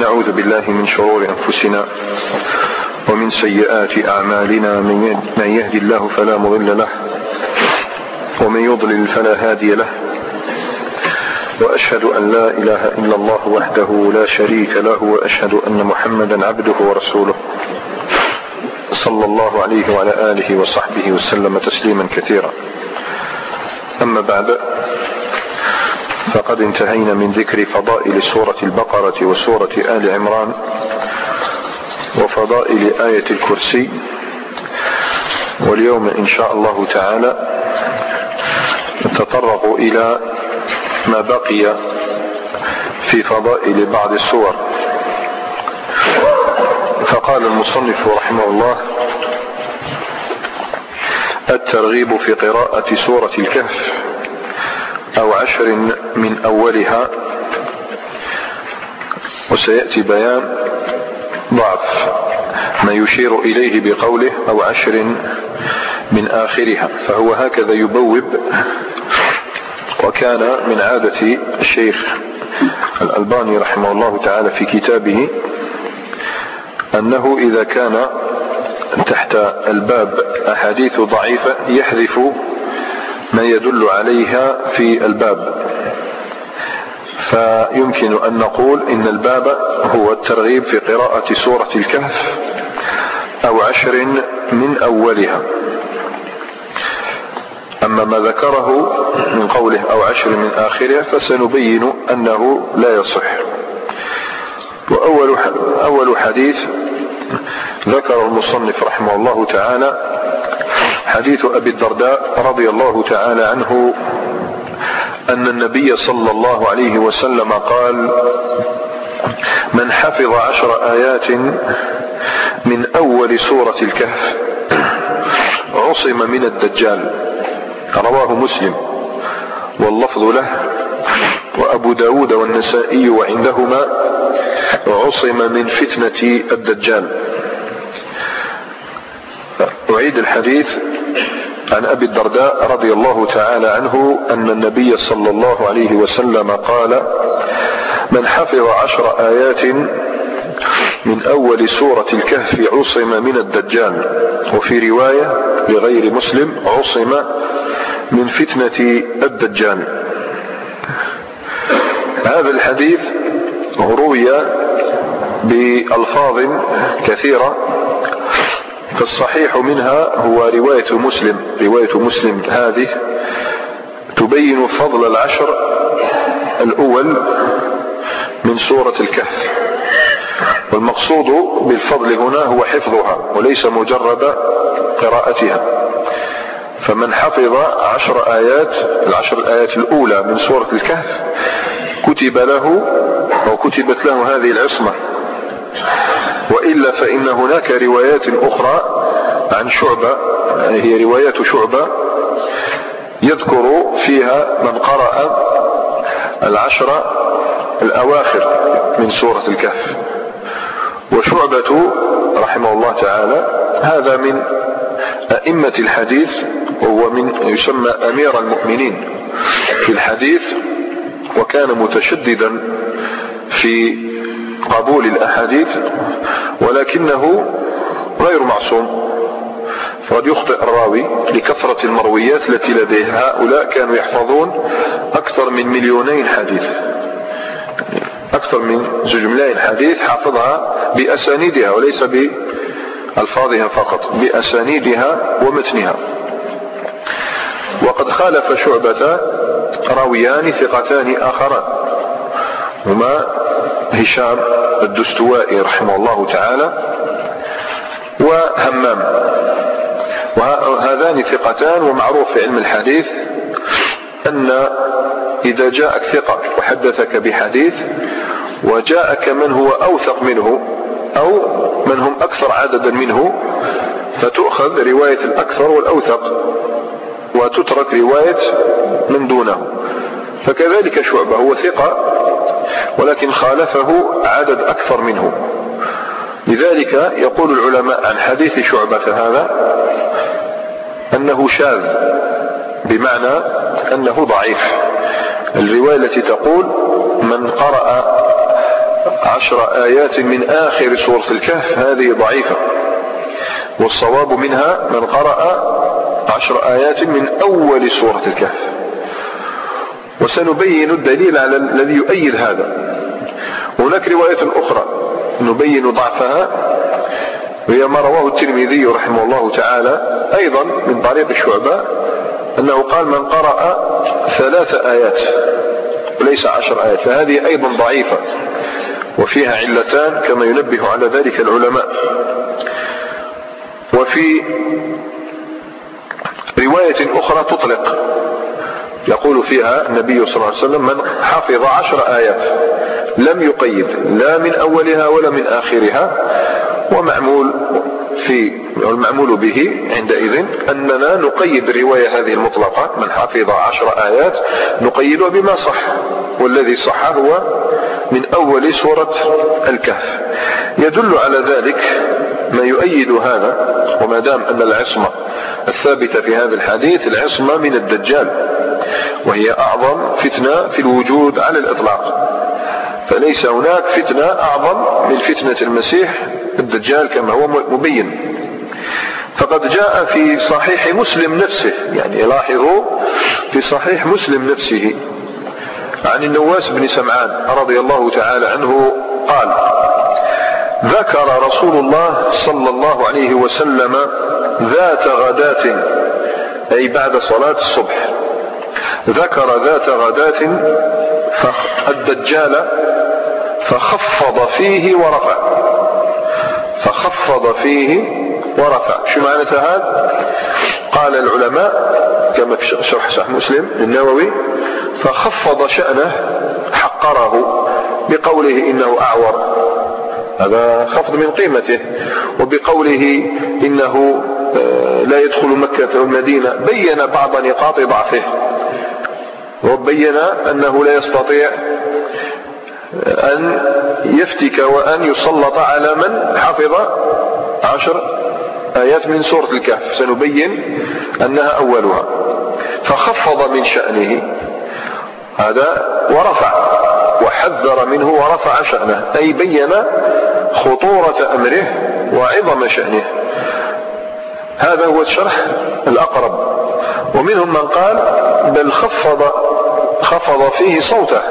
ونعوذ بالله من شرور أنفسنا ومن سيئات أعمالنا من يهدي الله فلا مضل له ومن يضلل فلا هادي له وأشهد أن لا إله إلا الله وحده لا شريك له وأشهد أن محمدا عبده ورسوله صلى الله عليه وعلى آله وصحبه وسلم تسليما كثيرا. أما بعد فقد انتهينا من ذكر فضائل سورة البقرة وسورة آل عمران وفضائل آية الكرسي. واليوم إن شاء الله تعالى نتطرق إلى ما بقي في فضائل بعض السور. فقال المصنف رحمه الله الترغيب في قراءة سورة الكهف أو عشر من أولها. وسيأتي بيان ضعف ما يشير إليه بقوله أو عشر من آخرها. فهو هكذا يبوب وكان من عادة الشيخ الألباني رحمه الله تعالى في كتابه أنه إذا كان تحت الباب أحاديث ضعيفة يحذف ما يدل عليها في الباب. فيمكن أن نقول إن الباب هو الترغيب في قراءة سورة الكهف أو عشر من أولها. أما ما ذكره من قوله أو عشر من آخرها فسنبين أنه لا يصح. وأول أول حديث ذكر المصنف رحمه الله تعالى حديث أبي الدرداء رضي الله تعالى عنه أن النبي صلى الله عليه وسلم قال من حفظ عشر آيات من أول سورة الكهف عصم من الدجال رواه مسلم. واللفظ له وأبو داود والنسائي وعندهما عصم من فتنة الدجال أعيد الحديث عن أبي الدرداء رضي الله تعالى عنه أن النبي صلى الله عليه وسلم قال من حفظ عشر آيات من أول سورة الكهف عصم من الدجال وفي رواية لغير مسلم عصم من فتنة الدجال. هذا الحديث روي بألفاظ كثيرة فالصحيح منها هو رواية مسلم رواية مسلم هذه تبين فضل العشر الأول من سورة الكهف. والمقصود بالفضل هنا هو حفظها وليس مجرد قراءتها. فمن حفظ عشر آيات العشر الآيات الأولى من سورة الكهف كتب له أو كتبت له هذه العصمة. وإلا فإن هناك روايات أخرى عن شعبة هي روايات شعبة يذكر فيها من قرأ العشر الأواخر من سورة الكهف. وشعبة رحمه الله تعالى هذا من أئمة الحديث وهو من يسمى أمير المؤمنين في الحديث وكان متشددا في قبول الأحاديث ولكنه غير معصوم. فقد يخطئ الراوي لكثرة المرويات التي لديه. هؤلاء كانوا يحفظون أكثر من مليونين حديث. أكثر من زوج ملايين حديث حافظها بأسانيدها وليس بألفاظها فقط بأسانيدها ومتنها. وقد خالف شعبة راويان ثقتان آخران هما هشام الدستوائي رحمه الله تعالى وهمام. وهذان ثقتان ومعروف في علم الحديث أن إذا جاءك ثقة وحدثك بحديث وجاءك من هو أوثق منه أو من هم أكثر عددا منه فتؤخذ رواية الأكثر والأوثق وتترك رواية من دونه. فكذلك شعبة هو ثقة ولكن خالفه عدد أكثر منه. لذلك يقول العلماء عن حديث شعبة هذا أنه شاذ بمعنى أنه ضعيف. الرواية التي تقول من قرأ عشر آيات من آخر سورة الكهف هذه ضعيفة والصواب منها من قرأ عشر آيات من أول سورة الكهف. وسنبين الدليل على الذي يؤيد هذا. هناك رواية أخرى نبين ضعفها وهي ما رواه الترمذي رحمه الله تعالى أيضا من طريق الشعبة أنه قال من قرأ ثلاث آيات وليس عشر آيات فهذه أيضا ضعيفة وفيها علتان كما ينبه على ذلك العلماء. وفي رواية أخرى تطلق يقول فيها النبي صلى الله عليه وسلم من حفظ عشر آيات لم يقيد لا من أولها ولا من آخرها ومعمول في المعمول به عندئذ أننا نقيد الرواية هذه المطلقة من حفظ عشر آيات نقيدها بما صح والذي صح هو من أول سورة الكهف. يدل على ذلك ما يؤيد هذا وما دام أن العصمة الثابتة في هذا الحديث العصمة من الدجال. وهي أعظم فتنة في الوجود على الإطلاق. فليس هناك فتنة أعظم من فتنة المسيح الدجال كما هو مبين. فقد جاء في صحيح مسلم نفسه يعني لاحظوا في صحيح مسلم نفسه عن النواس بن سمعان رضي الله تعالى عنه قال ذكر رسول الله صلى الله عليه وسلم ذات غداة أي بعد صلاة الصبح. ذكر ذات غداة الدجال فخفض فيه ورفع. فخفض فيه ورفع. شو معنى هذا؟ قال العلماء كما في شرح صحيح مسلم النووي فخفض شأنه حقره بقوله إنه أعور. هذا خفض من قيمته. وبقوله إنه آه، لا يدخل مكة والمدينة بين بعض نقاط ضعفه. وبين أنه لا يستطيع أن يفتك وأن يسلط على من حفظ عشر آيات من سورة الكهف. سنبين أنها أولها. فخفض من شأنه. هذا ورفع. وحذر منه ورفع شأنه. أي بين خطورة أمره وعظم شأنه. هذا هو الشرح الأقرب. ومنهم من قال بل خفض خفض فيه صوته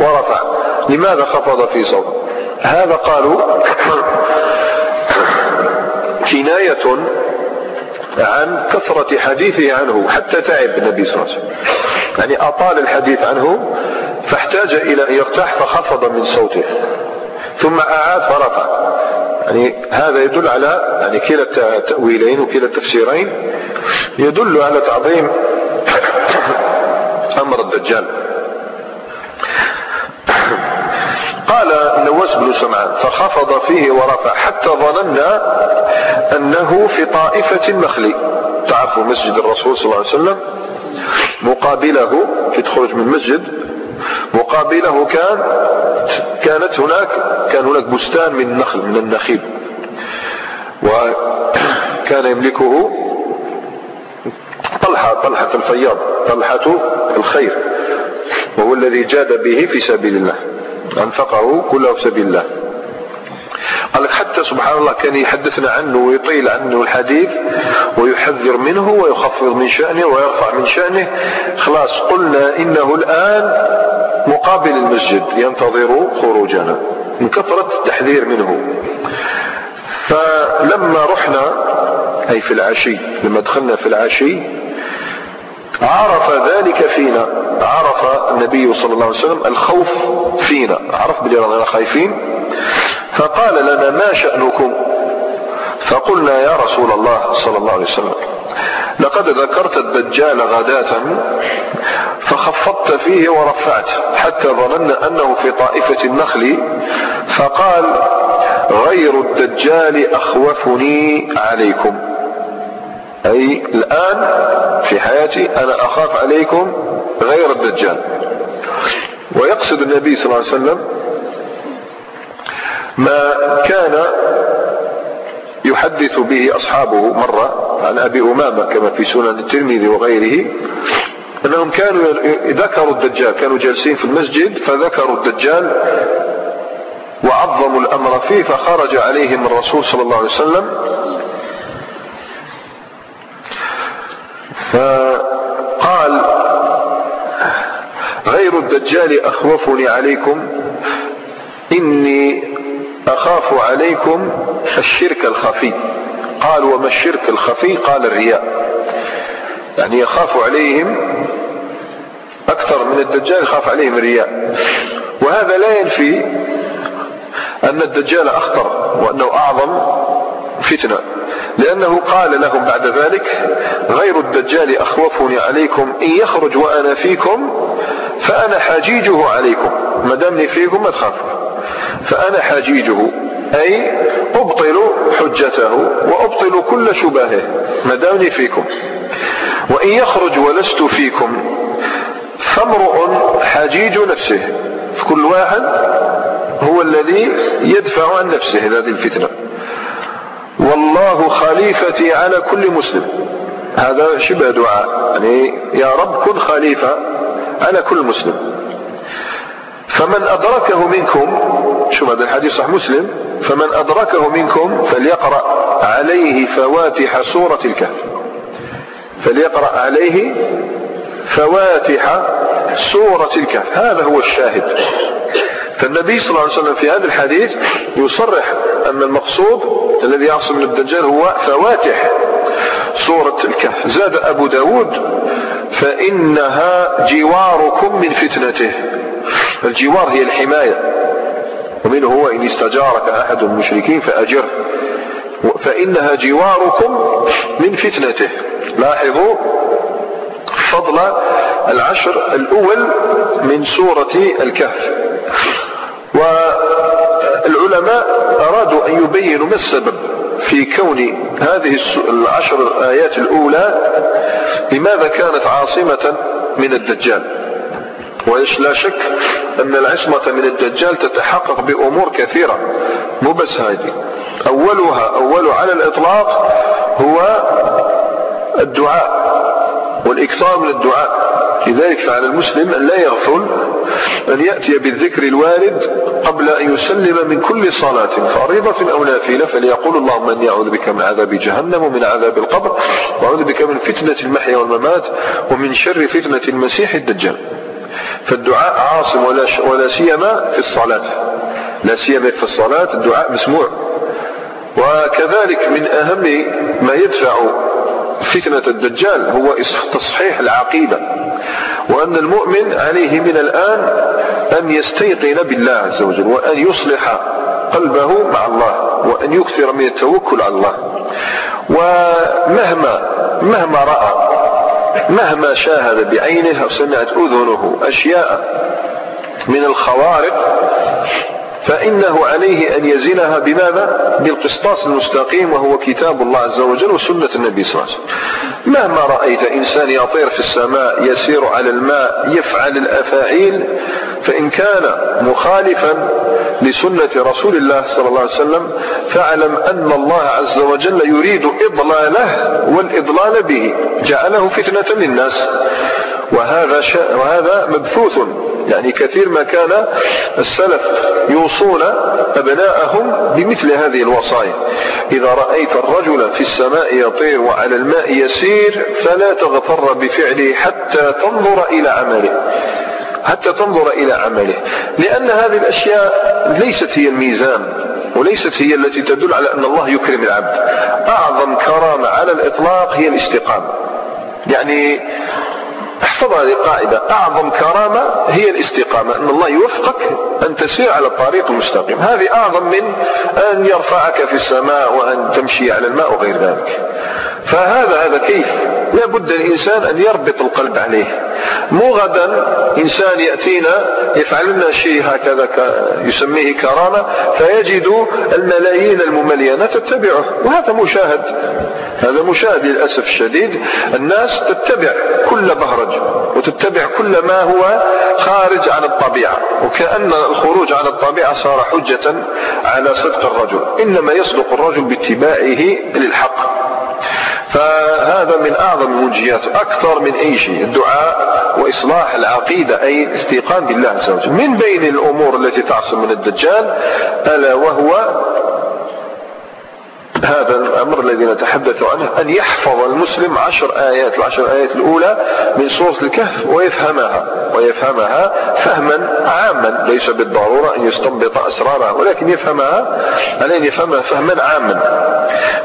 ورفع. لماذا خفض فيه صوته؟ هذا قالوا كناية عن كثرة حديثه عنه حتى تعب النبي صلى الله عليه وسلم. يعني أطال الحديث عنه فاحتاج إلى أن يرتاح فخفض من صوته. ثم أعاد فرفع. يعني هذا يدل على يعني كلا التأويلين وكلا التفسيرين يدل على تعظيم أمر الدجال. قال النواس بن سمعان فخفض فيه ورفع حتى ظننا أنه في طائفة النخل تعرفوا مسجد الرسول صلى الله عليه وسلم؟ مقابله في تخرج من مسجد. مقابله كان كانت هناك كان هناك بستان من النخل من النخيل. وكان يملكه طلحة طلحة الفياض طلحة الخير. وهو الذي جاد به في سبيل الله أنفقه كله في سبيل الله. قال لك حتى سبحان الله كان يحدثنا عنه ويطيل عنه الحديث ويحذر منه ويخفض من شأنه ويرفع من شأنه. خلاص قلنا إنه الآن مقابل المسجد ينتظر خروجنا من كثرة التحذير منه. فلما رحنا أي في العشي لما دخلنا في العشي عرف ذلك فينا. عرف النبي صلى الله عليه وسلم الخوف فينا. عرف بلي رانا خايفين. فقال لنا ما شأنكم؟ فقلنا يا رسول الله صلى الله عليه وسلم لقد ذكرت الدجال غداة فخفضت فيه ورفعت حتى ظننا أنه في طائفة النخل. فقال غير الدجال أخوفني عليكم. أي الآن في حياتي أنا أخاف عليكم غير الدجال. ويقصد النبي صلى الله عليه وسلم ما كان يحدث به أصحابه مرة عن أبي أمامة كما في سنن الترمذي وغيره أنهم كانوا ذكروا الدجال كانوا جالسين في المسجد فذكروا الدجال وعظموا الأمر فيه فخرج عليهم الرسول صلى الله عليه وسلم فقال غير الدجال أخوفني عليكم إني أخاف عليكم الشرك الخفي. قال وما الشرك الخفي؟ قال الرياء. يعني يخاف عليهم أكثر من الدجال يخاف عليهم الرياء. وهذا لا ينفي أن الدجال أخطر وأنه أعظم فتنة. لأنه قال لهم بعد ذلك غير الدجال أخوفني عليكم إن يخرج وأنا فيكم فأنا حاجيجه عليكم ما دامني فيكم ما تخافوا. فأنا حاجيجه أي أبطل حجته وأبطل كل شبهه ما دامني فيكم. وإن يخرج ولست فيكم فامرؤ حجيج نفسه فكل واحد هو الذي يدفع عن نفسه هذه الفتنة. والله خليفتي على كل مسلم. هذا شبه دعاء. يعني يا رب كن خليفة على كل مسلم. فمن أدركه منكم شوف هذا الحديث صح مسلم فمن أدركه منكم فليقرأ عليه فواتح سورة الكهف. فليقرأ عليه فواتح سورة الكهف. هذا هو الشاهد. فالنبي صلى الله عليه وسلم في هذا الحديث يصرح أن المقصود الذي يعصم من الدجال هو فواتح سورة الكهف. زاد أبو داود فإنها جواركم من فتنته. الجوار هي الحماية. ومنه هو إن استجارك أحد المشركين فأجره. فإنها جواركم من فتنته. لاحظوا فضل العشر الأول من سورة الكهف. والعلماء أرادوا أن يبينوا ما السبب في كون هذه العشر الآيات الأولى لماذا كانت عاصمة من الدجال. وإيش لا شك أن العصمة من الدجال تتحقق بأمور كثيرة مو بس هذه. أولها أول على الإطلاق هو الدعاء. والإكثار من الدعاء. لذلك فعلى المسلم أن لا يغفل أن يأتي بالذكر الوارد قبل أن يسلم من كل صلاة فريضة أو نافلة فليقول اللهم أني أعوذ بك من عذاب جهنم ومن عذاب القبر وأعوذ بك من فتنة المحيا والممات ومن شر فتنة المسيح الدجال. فالدعاء عاصم ولا, ولا سيما في الصلاة. لا سيما في الصلاة الدعاء مسموع. وكذلك من أهم ما يدفع فتنة الدجال هو تصحيح العقيدة. وأن المؤمن عليه من الآن أن يستيقن بالله عز وجل وأن يصلح قلبه مع الله وأن يكثر من التوكل على الله. ومهما مهما رأى مهما شاهد بعينه أو سمعت أذنه أشياء من الخوارق فإنه عليه أن يزنها بماذا؟ بالقسطاس المستقيم وهو كتاب الله عز وجل وسنة النبي صلى الله عليه وسلم. مهما رأيت إنسان يطير في السماء يسير على الماء يفعل الأفاعيل فإن كان مخالفا لسنة رسول الله صلى الله عليه وسلم فاعلم أن الله عز وجل يريد إضلاله والإضلال به. جعله فتنة للناس. وهذا وهذا مبثوث. يعني كثير ما كان السلف يوصون أبناءهم بمثل هذه الوصايا. إذا رأيت الرجل في السماء يطير وعلى الماء يسير فلا تغتر بفعله حتى تنظر إلى عمله. حتى تنظر إلى عمله. لأن هذه الأشياء ليست هي الميزان وليست هي التي تدل على أن الله يكرم العبد. أعظم كرامة على الإطلاق هي الاستقامة. يعني احفظ هذه القاعدة. أعظم كرامة هي الاستقامة أن الله يوفقك أن تسير على الطريق المستقيم هذه أعظم من أن يرفعك في السماء وأن تمشي على الماء وغير ذلك. فهذا هذا كيف؟ لا بد الإنسان أن يربط القلب عليه. مو غدا إنسان يأتينا يفعل لنا شيء هكذا يسميه كرامة فيجد الملايين المملينة تتبعه وهذا مشاهد. هذا مشاهد للأسف الشديد. الناس تتبع كل بهرج وتتبع كل ما هو خارج عن الطبيعة وكأن الخروج عن الطبيعة صار حجة على صدق الرجل إنما يصدق الرجل باتباعه للحق. فهذا من أعظم المنجيات أكثر من أي شيء الدعاء وإصلاح العقيدة أي الاستيقان بالله عز وجل. من بين الأمور التي تعصم من الدجال ألا وهو هذا الأمر الذي نتحدث عنه أن يحفظ المسلم عشر آيات العشر آيات الأولى من سورة الكهف ويفهمها ويفهمها فهما عاما ليس بالضرورة أن يستنبط أسرارها ولكن يفهمها أن يفهمها فهما عاما.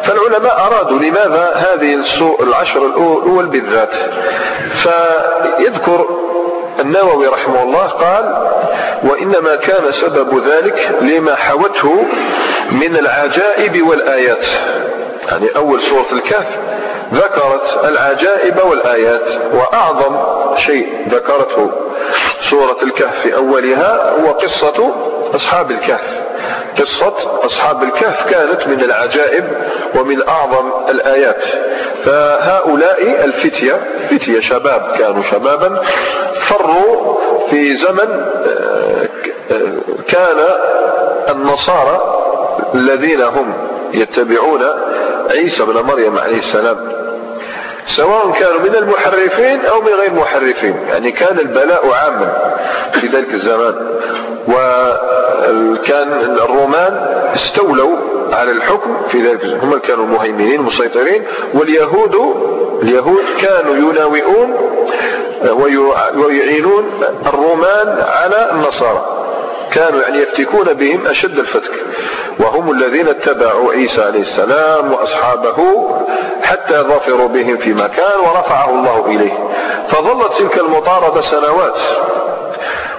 فالعلماء أرادوا لماذا هذه العشر الأول بالذات؟ فيذكر النووي رحمه الله قال وإنما كان سبب ذلك لما حوته من العجائب والآيات. يعني أول سورة الكهف ذكرت العجائب والآيات وأعظم شيء ذكرته سورة الكهف في أولها هو قصة أصحاب الكهف. قصة أصحاب الكهف كانت من العجائب ومن أعظم الآيات. فهؤلاء الفتية فتية شباب كانوا شبابا فروا في زمن آه، كان النصارى الذين هم يتبعون عيسى بن مريم عليه السلام. سواء كانوا من المحرفين أو من غير المحرفين يعني كان البلاء عاما في ذلك الزمان. وكان الرومان استولوا على الحكم في ذلك الزمان. هم كانوا المهيمنين المسيطرين واليهود اليهود كانوا يناوئون ويعينون الرومان على النصارى. كانوا يعني يفتكون بهم أشد الفتك. وهم الذين اتبعوا عيسى عليه السلام وأصحابه حتى ظفروا بهم في مكان ورفعه الله إليه. فظلت تلك المطاردة سنوات.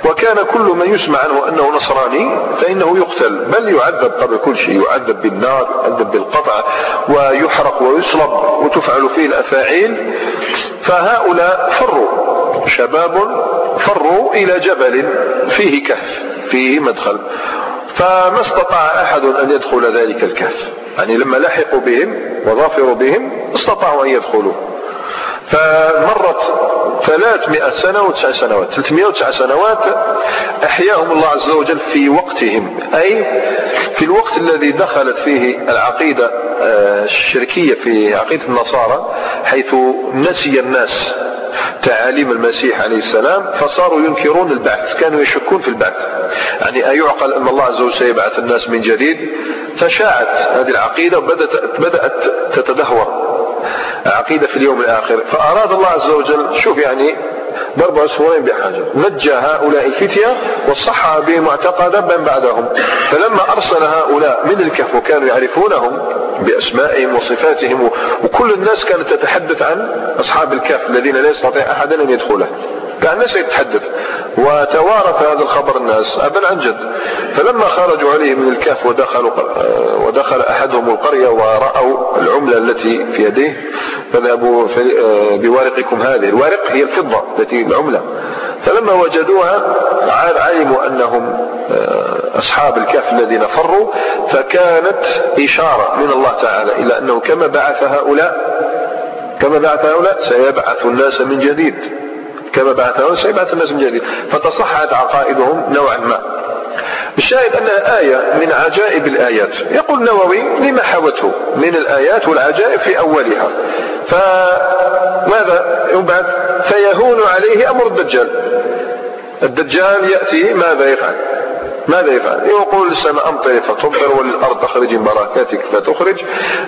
وكان كل من يسمع عنه أنه نصراني فإنه يقتل. بل يعذب قبل كل شيء. يعذب بالنار يعذب بالقطع ويحرق ويصلب وتفعل فيه الأفاعيل. فهؤلاء فروا. شباب فروا إلى جبل فيه كهف. فيه مدخل. فما استطاع أحد أن يدخل ذلك الكهف. يعني لما لحقوا بهم وظافروا بهم استطاعوا أن يدخلوا. فمرت 300 سنة وتسع سنوات. 309 سنوات أحياهم الله عز وجل في وقتهم. أي في الوقت الذي دخلت فيه العقيدة آه، الشركية في عقيدة النصارى حيث نسي الناس تعاليم المسيح عليه السلام فصاروا ينكرون البعث كانوا يشكون في البعث. يعني أيعقل أن الله عز وجل سيبعث الناس من جديد؟ فشاعت هذه العقيدة وبدأت بدأت تتدهور. عقيدة في اليوم الآخر. فأراد الله عز وجل شوف يعني ضرب عصفورين بحجر نجى هؤلاء الفتية وصح بهم معتقدا من بعدهم. فلما أرسل هؤلاء من الكهف وكانوا يعرفونهم بأسمائهم وصفاتهم وكل الناس كانت تتحدث عن أصحاب الكهف الذين لا يستطيع أحد أن يدخله. كان الناس يتحدث. وتوارث هذا الخبر الناس أبا عن جد. فلما خرجوا عليه من الكهف ودخلوا ودخل أحدهم القرية ورأوا العملة التي في يديه فذهبوا بوارقكم هذه. الوارق هي الفضة التي العملة. فلما وجدوها علموا أنهم آه، أصحاب الكهف الذين فروا فكانت إشارة من الله تعالى إلى أنه كما بعث هؤلاء كما بعث هؤلاء سيبعث الناس من جديد. كما بعث هؤلاء سيبعث الناس من جديد. فتصحت عقائدهم نوعا ما. الشاهد أنها آية من عجائب الآيات. يقول النووي لما حوته؟ من الآيات والعجائب في أولها. فماذا يبعد فيهون عليه أمر الدجال. الدجال يأتي ماذا يفعل؟ ماذا يفعل؟ يقول السماء أمطر فتمطر وللأرض أخرج بركاتك فتخرج.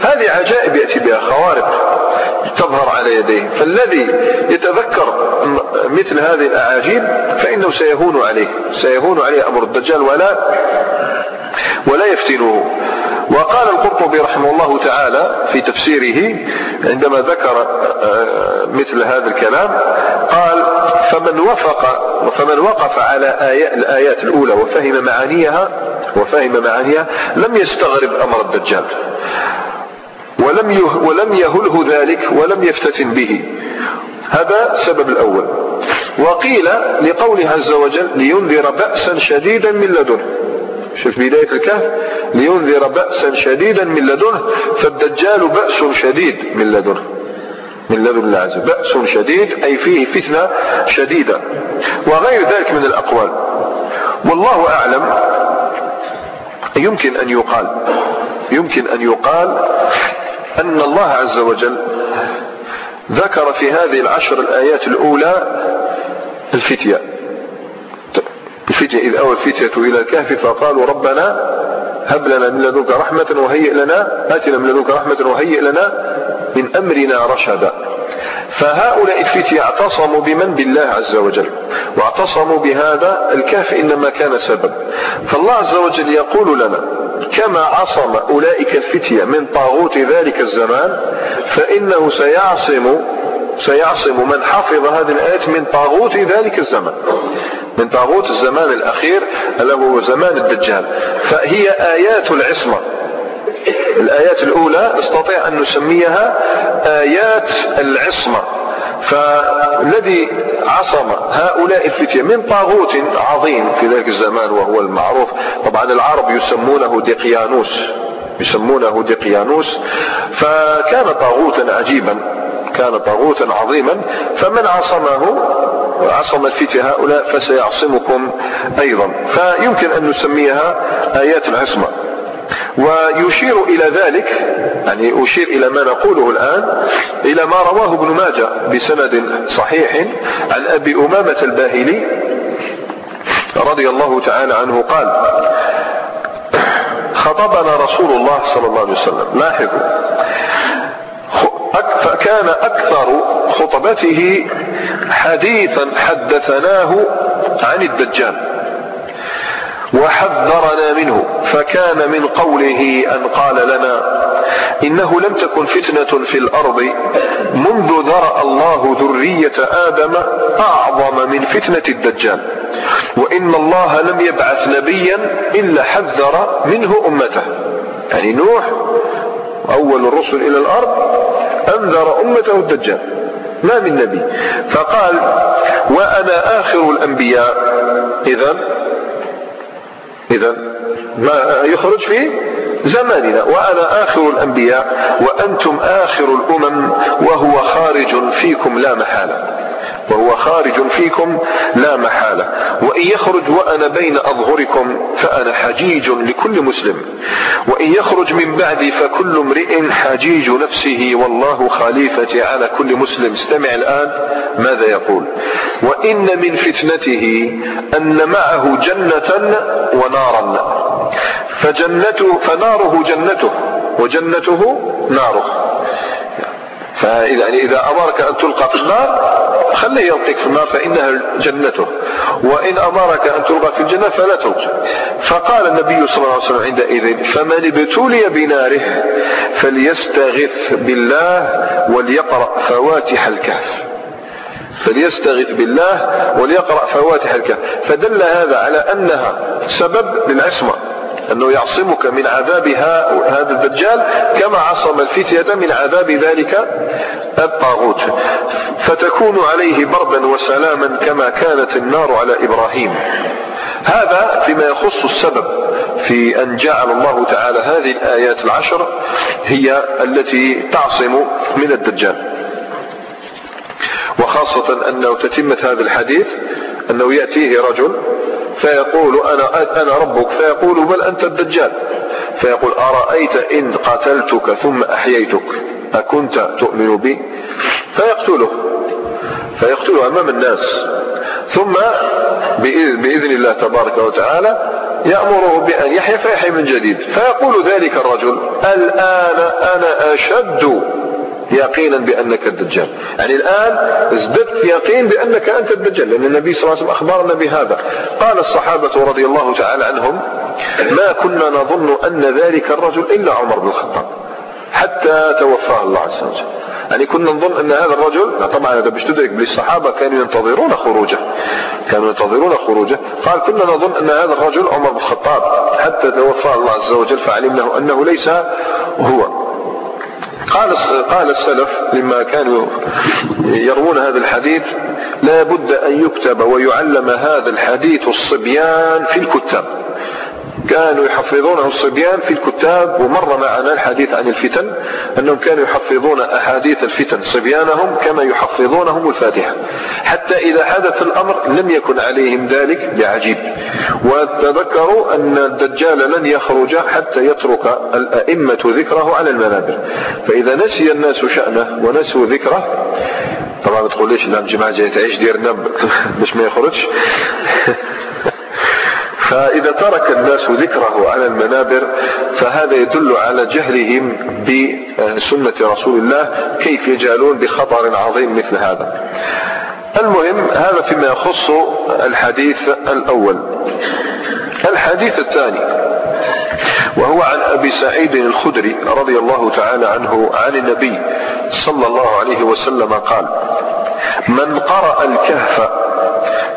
هذه عجائب يأتي بها خوارق تظهر على يديه. فالذي يتذكر مثل هذه الأعاجيب فإنه سيهون عليه. سيهون عليه أمر الدجال ولا ولا يفتنه. وقال القرطبي رحمه الله تعالى في تفسيره عندما ذكر آه، مثل هذا الكلام قال فمن وفق فمن وقف على آيات الآيات الأولى وفهم معانيها وفهم معانيها لم يستغرب أمر الدجال. ولم ولم يهله ذلك ولم يفتتن به. هذا السبب الأول. وقيل لقوله عز وجل لينذر بأسا شديدا من لدنه. شوف بداية الكهف لينذر بأسا شديدا من لدنه فالدجال بأس شديد من لدنه من لدن الله عز بأس شديد أي فيه فتنة شديدة وغير ذلك من الأقوال. والله أعلم يمكن أن يقال يمكن أن يقال أن الله عز وجل ذكر في هذه العشر الآيات الأولى الفتية. الفتية إذ أوى الفتية إلى الكهف فقالوا ربنا هب لنا من لدنك رحمة وهيئ لنا آتنا من لدنك رحمة وهيئ لنا من أمرنا رشدا. فهؤلاء الفتية اعتصموا بمن؟ بالله عز وجل. واعتصموا بهذا الكهف إنما كان سبب. فالله عز وجل يقول لنا كما عصم أولئك الفتية من طاغوت ذلك الزمان فإنه سيعصم سيعصم من حفظ هذه الآيات من طاغوت ذلك الزمان. من طاغوت الزمان الأخير الذي هو زمان الدجال. فهي آيات العصمة. الآيات الأولى نستطيع أن نسميها آيات العصمة. فالذي عصم هؤلاء الفتية من طاغوت عظيم في ذلك الزمان وهو المعروف. طبعا العرب يسمونه دقيانوس يسمونه دقيانوس فكان طاغوتا عجيبا. كان طاغوتا عظيما فمن عصمه عصم الفتية هؤلاء فسيعصمكم أيضا. فيمكن أن نسميها آيات العصمة. ويشير إلى ذلك يعني أشير إلى ما نقوله الآن إلى ما رواه ابن ماجه بسند صحيح عن أبي أمامة الباهلي رضي الله تعالى عنه قال خطبنا رسول الله صلى الله عليه وسلم. لاحظوا فكان أكثر خطبته حديثا حدثناه عن الدجال. وحذرنا منه فكان من قوله أن قال لنا إنه لم تكن فتنة في الأرض منذ ذرأ الله ذرية آدم أعظم من فتنة الدجال. وإن الله لم يبعث نبيا إلا حذر منه أمته. يعني نوح أول الرسل إلى الأرض أنذر أمته الدجال ما من نبي. فقال وأنا آخر الأنبياء. إذا إذا ما يخرج في زماننا. وأنا آخر الأنبياء وأنتم آخر الأمم وهو خارج فيكم لا محالة. وهو خارج فيكم لا محالة. وإن يخرج وأنا بين أظهركم فأنا حجيج لكل مسلم. وإن يخرج من بعدي فكل امرئ حجيج نفسه والله خليفتي على كل مسلم. استمع الآن ماذا يقول. وإن من فتنته أن معه جنة ونارا. فجنته فناره جنته وجنته ناره. فإذا يعني إذا أمرك أن تلقى في النار خليه يلقيك في النار فإنها جنته. وإن أمرك أن تلقى في الجنة فلا تلقى فقال النبي صلى الله عليه وسلم عندئذ فمن ابتلي بناره فليستغث بالله وليقرأ فواتح الكهف. فليستغث بالله وليقرأ فواتح الكهف. فدل هذا على أنها سبب للعصمة. أنه يعصمك من عذاب هذا الدجال كما عصم الفتية من عذاب ذلك الطاغوت. فتكون عليه بردا وسلاما كما كانت النار على إبراهيم. هذا فيما يخص السبب في أن جعل الله تعالى هذه الآيات العشر هي التي تعصم من الدجال. وخاصة أنه تتمة هذا الحديث أنه يأتيه رجل فيقول أنا أنا ربك. فيقول بل أنت الدجال. فيقول أرأيت إن قتلتك ثم أحييتك؟ أكنت تؤمن بي؟ فيقتله. فيقتله أمام الناس. ثم بإذن الله تبارك وتعالى يأمره بأن يحيى فيحيى من جديد. فيقول ذلك الرجل الآن أنا أشد يقينا بأنك الدجال. يعني الآن ازددت يقين بأنك أنت الدجال لأن النبي صلى الله عليه وسلم أخبرنا بهذا. قال الصحابة رضي الله تعالى عنهم ما كنا نظن أن ذلك الرجل إلا عمر بن الخطاب حتى توفاه الله عز وجل. يعني كنا نظن أن هذا الرجل طبعا هذا باش تدرك بالصحابه كانوا ينتظرون خروجه. كانوا ينتظرون خروجه. قال كنا نظن أن هذا الرجل عمر بن الخطاب حتى توفاه الله عز وجل فعلمنا أنه ليس هو. قال قال السلف لما كانوا يروون هذا الحديث لا بد أن يكتب ويعلم هذا الحديث الصبيان في الكتاب. كانوا يحفظونه الصبيان في الكتاب ومر معنا الحديث عن الفتن أنهم كانوا يحفظون أحاديث الفتن صبيانهم كما يحفظونهم الفاتحة. حتى إذا حدث الأمر لم يكن عليهم ذلك بعجيب. وتذكروا أن الدجال لن يخرج حتى يترك الأئمة ذكره على المنابر. فإذا نسي الناس شأنه ونسوا ذكره طبعا ما تقوليش لا الجماعة جاي تعيش ديرنا باش ما يخرجش؟ فإذا ترك الناس ذكره على المنابر فهذا يدل على جهلهم بسنة رسول الله كيف يجعلون بخطر عظيم مثل هذا. المهم هذا فيما يخص الحديث الأول. الحديث الثاني وهو عن أبي سعيد الخدري رضي الله تعالى عنه عن النبي صلى الله عليه وسلم قال من قرأ الكهف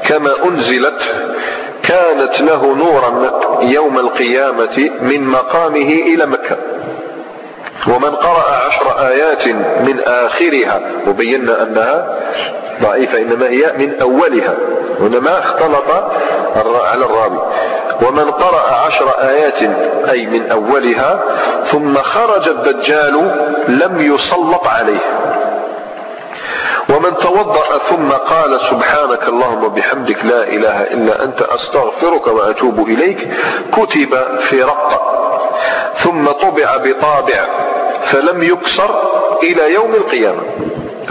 كما أنزلت كانت له نورا يوم القيامة من مقامه إلى مكة. ومن قرأ عشر آيات من آخرها وبينا أنها ضعيفة إنما هي من أولها وإنما اختلط على الراوي. ومن قرأ عشر آيات أي من أولها ثم خرج الدجال لم يسلط عليه. ومن توضأ ثم قال سبحانك اللهم وبحمدك لا إله إلا أنت أستغفرك وأتوب إليك كتب في رقة ثم طبع بطابع فلم يكسر إلى يوم القيامة.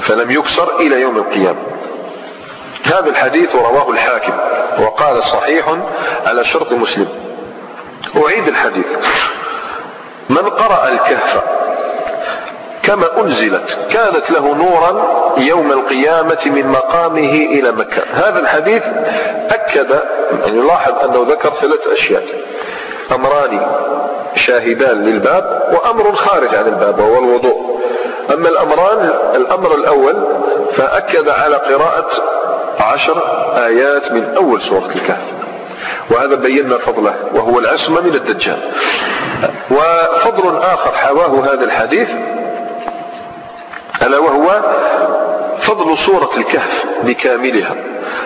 فلم يكسر إلى يوم القيامة. هذا الحديث رواه الحاكم وقال صحيح على شرط مسلم. أعيد الحديث. من قرأ الكهف كما أنزلت كانت له نورا يوم القيامة من مقامه إلى مكة هذا الحديث أكد يعني لاحظ أنه ذكر ثلاث أشياء. أمران شاهدان للباب وأمر خارج عن الباب وهو الوضوء. أما الأمران الأمر الأول فأكد على قراءة عشر آيات من أول سورة الكهف. وهذا بينا فضله وهو العصمة من الدجال. وفضل آخر حواه هذا الحديث ألا وهو فضل سورة الكهف بكاملها.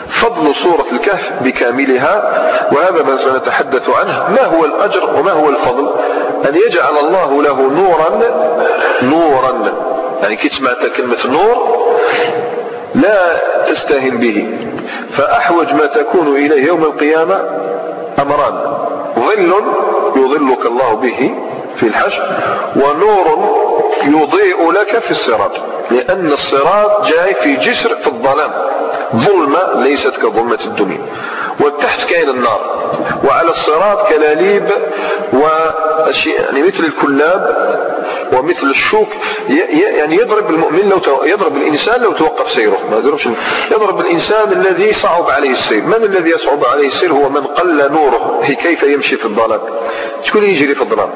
فضل سورة الكهف بكاملها وهذا ما سنتحدث عنه. ما هو الأجر وما هو الفضل؟ أن يجعل الله له نورا نورا. يعني كي سمعت كلمة نور لا تستهن به. فأحوج ما تكون إليه يوم القيامة أمران. ظل يظلك الله به في الحشر ونور يضيء لك في الصراط لأن الصراط جاي في جسر في الظلام. ظلمة ليست كظلمة الدنيا. والتحت كاين النار وعلى الصراط كلاليب وأشياء يعني مثل الكلاب ومثل الشوك يعني يضرب المؤمن لو يضرب الإنسان لو توقف سيره. ما يضربش يضرب الإنسان الذي صعب عليه السير. من الذي يصعب عليه السير؟ هو من قل نوره. كيف يمشي في الظلام؟ شكون يجري في الظلام؟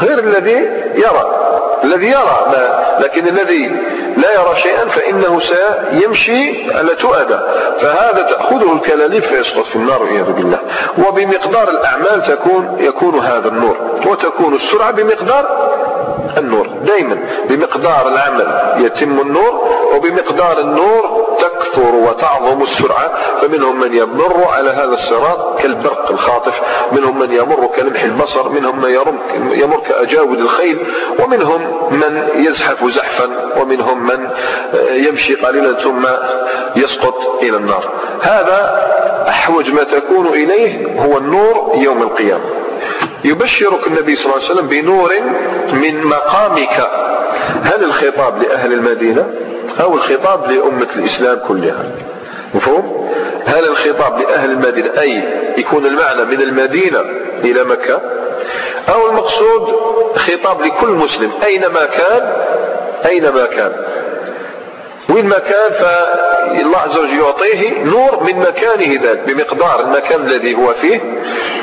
غير الذي يرى. الذي يرى ما لكن الذي لا يرى شيئا فإنه سيمشي على تؤدى فهذا تأخذه الكلاليب فيسقط في النار والعياذ بالله. وبمقدار الأعمال تكون يكون هذا النور. وتكون السرعة بمقدار النور. دائما بمقدار العمل يتم النور وبمقدار النور تكثر وتعظم السرعة فمنهم من يمر على هذا الصراط كالبرق الخاطف منهم من يمر كلمح البصر منهم من يمر كأجاود الخيل ومنهم من يزحف زحفا ومنهم من يمشي قليلا ثم يسقط إلى النار. هذا أحوج ما تكون إليه هو النور يوم القيامة. يبشرك النبي صلى الله عليه وسلم بنور من مقامك. هل الخطاب لأهل المدينة أو الخطاب لأمة الإسلام كلها. مفهوم؟ هل الخطاب لأهل المدينة أي يكون المعنى من المدينة إلى مكة. أو المقصود خطاب لكل مسلم أينما كان أينما كان. وين ما كان فالله عز وجل يعطيه نور من مكانه ذاك بمقدار المكان الذي هو فيه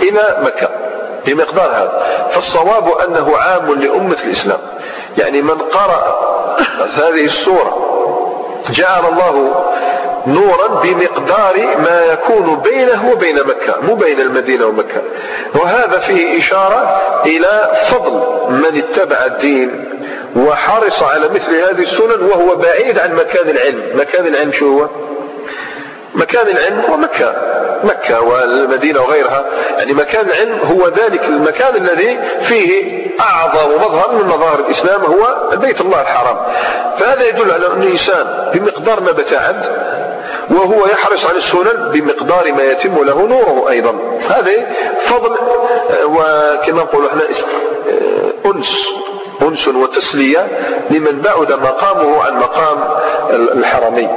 إلى مكة. بمقدار هذا. فالصواب أنه عام لأمة الإسلام. يعني من قرأ هذه السورة جعل الله نورا بمقدار ما يكون بينه وبين مكة مو بين المدينة ومكة. وهذا فيه إشارة إلى فضل من اتبع الدين وحرص على مثل هذه السنن وهو بعيد عن مكان العلم. مكان العلم شو هو؟ مكان العلم هو مكة. مكة والمدينة وغيرها. يعني مكان العلم هو ذلك. المكان الذي فيه أعظم مظهر من مظاهر الإسلام هو بيت الله الحرام. فهذا يدل على أن الإنسان بمقدار ما بتعد وهو يحرص على السنن بمقدار ما يتم له نوره أيضا. هذا فضل وكما نقول إحنا أنس. أنس وتسلية لمن بعد مقامه عن مقام الحرمين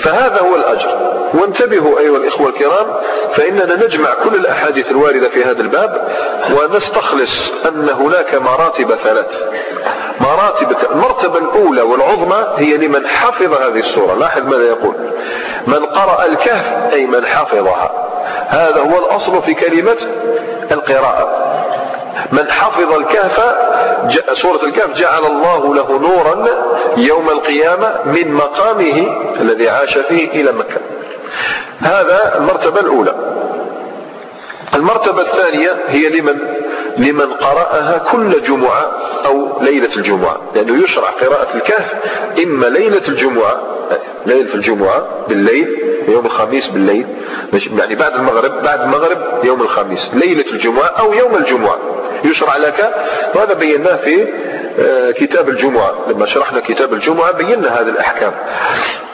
فهذا هو الأجر. وانتبهوا أيها الإخوة الكرام فإننا نجمع كل الأحاديث الواردة في هذا الباب ونستخلص أن هناك مراتب ثلاث مراتب المرتبة الأولى والعظمى هي لمن حفظ هذه السورة. لاحظ ماذا يقول. من قرأ الكهف أي من حفظها. هذا هو الأصل في كلمة القراءة. من حفظ الكهف سورة الكهف جعل الله له نورا يوم القيامة من مقامه الذي عاش فيه إلى مكة هذا المرتبة الأولى. المرتبة الثانية هي لمن لمن قرأها كل جمعة أو ليلة الجمعة. لأنه يشرع قراءة الكهف إما ليلة الجمعة ليلة الجمعة بالليل يوم الخميس بالليل يعني بعد المغرب بعد المغرب يوم الخميس ليلة الجمعة أو يوم الجمعة. يشرع لك. وهذا بيناه في آه، كتاب الجمعة. لما شرحنا كتاب الجمعة بينا هذه الأحكام.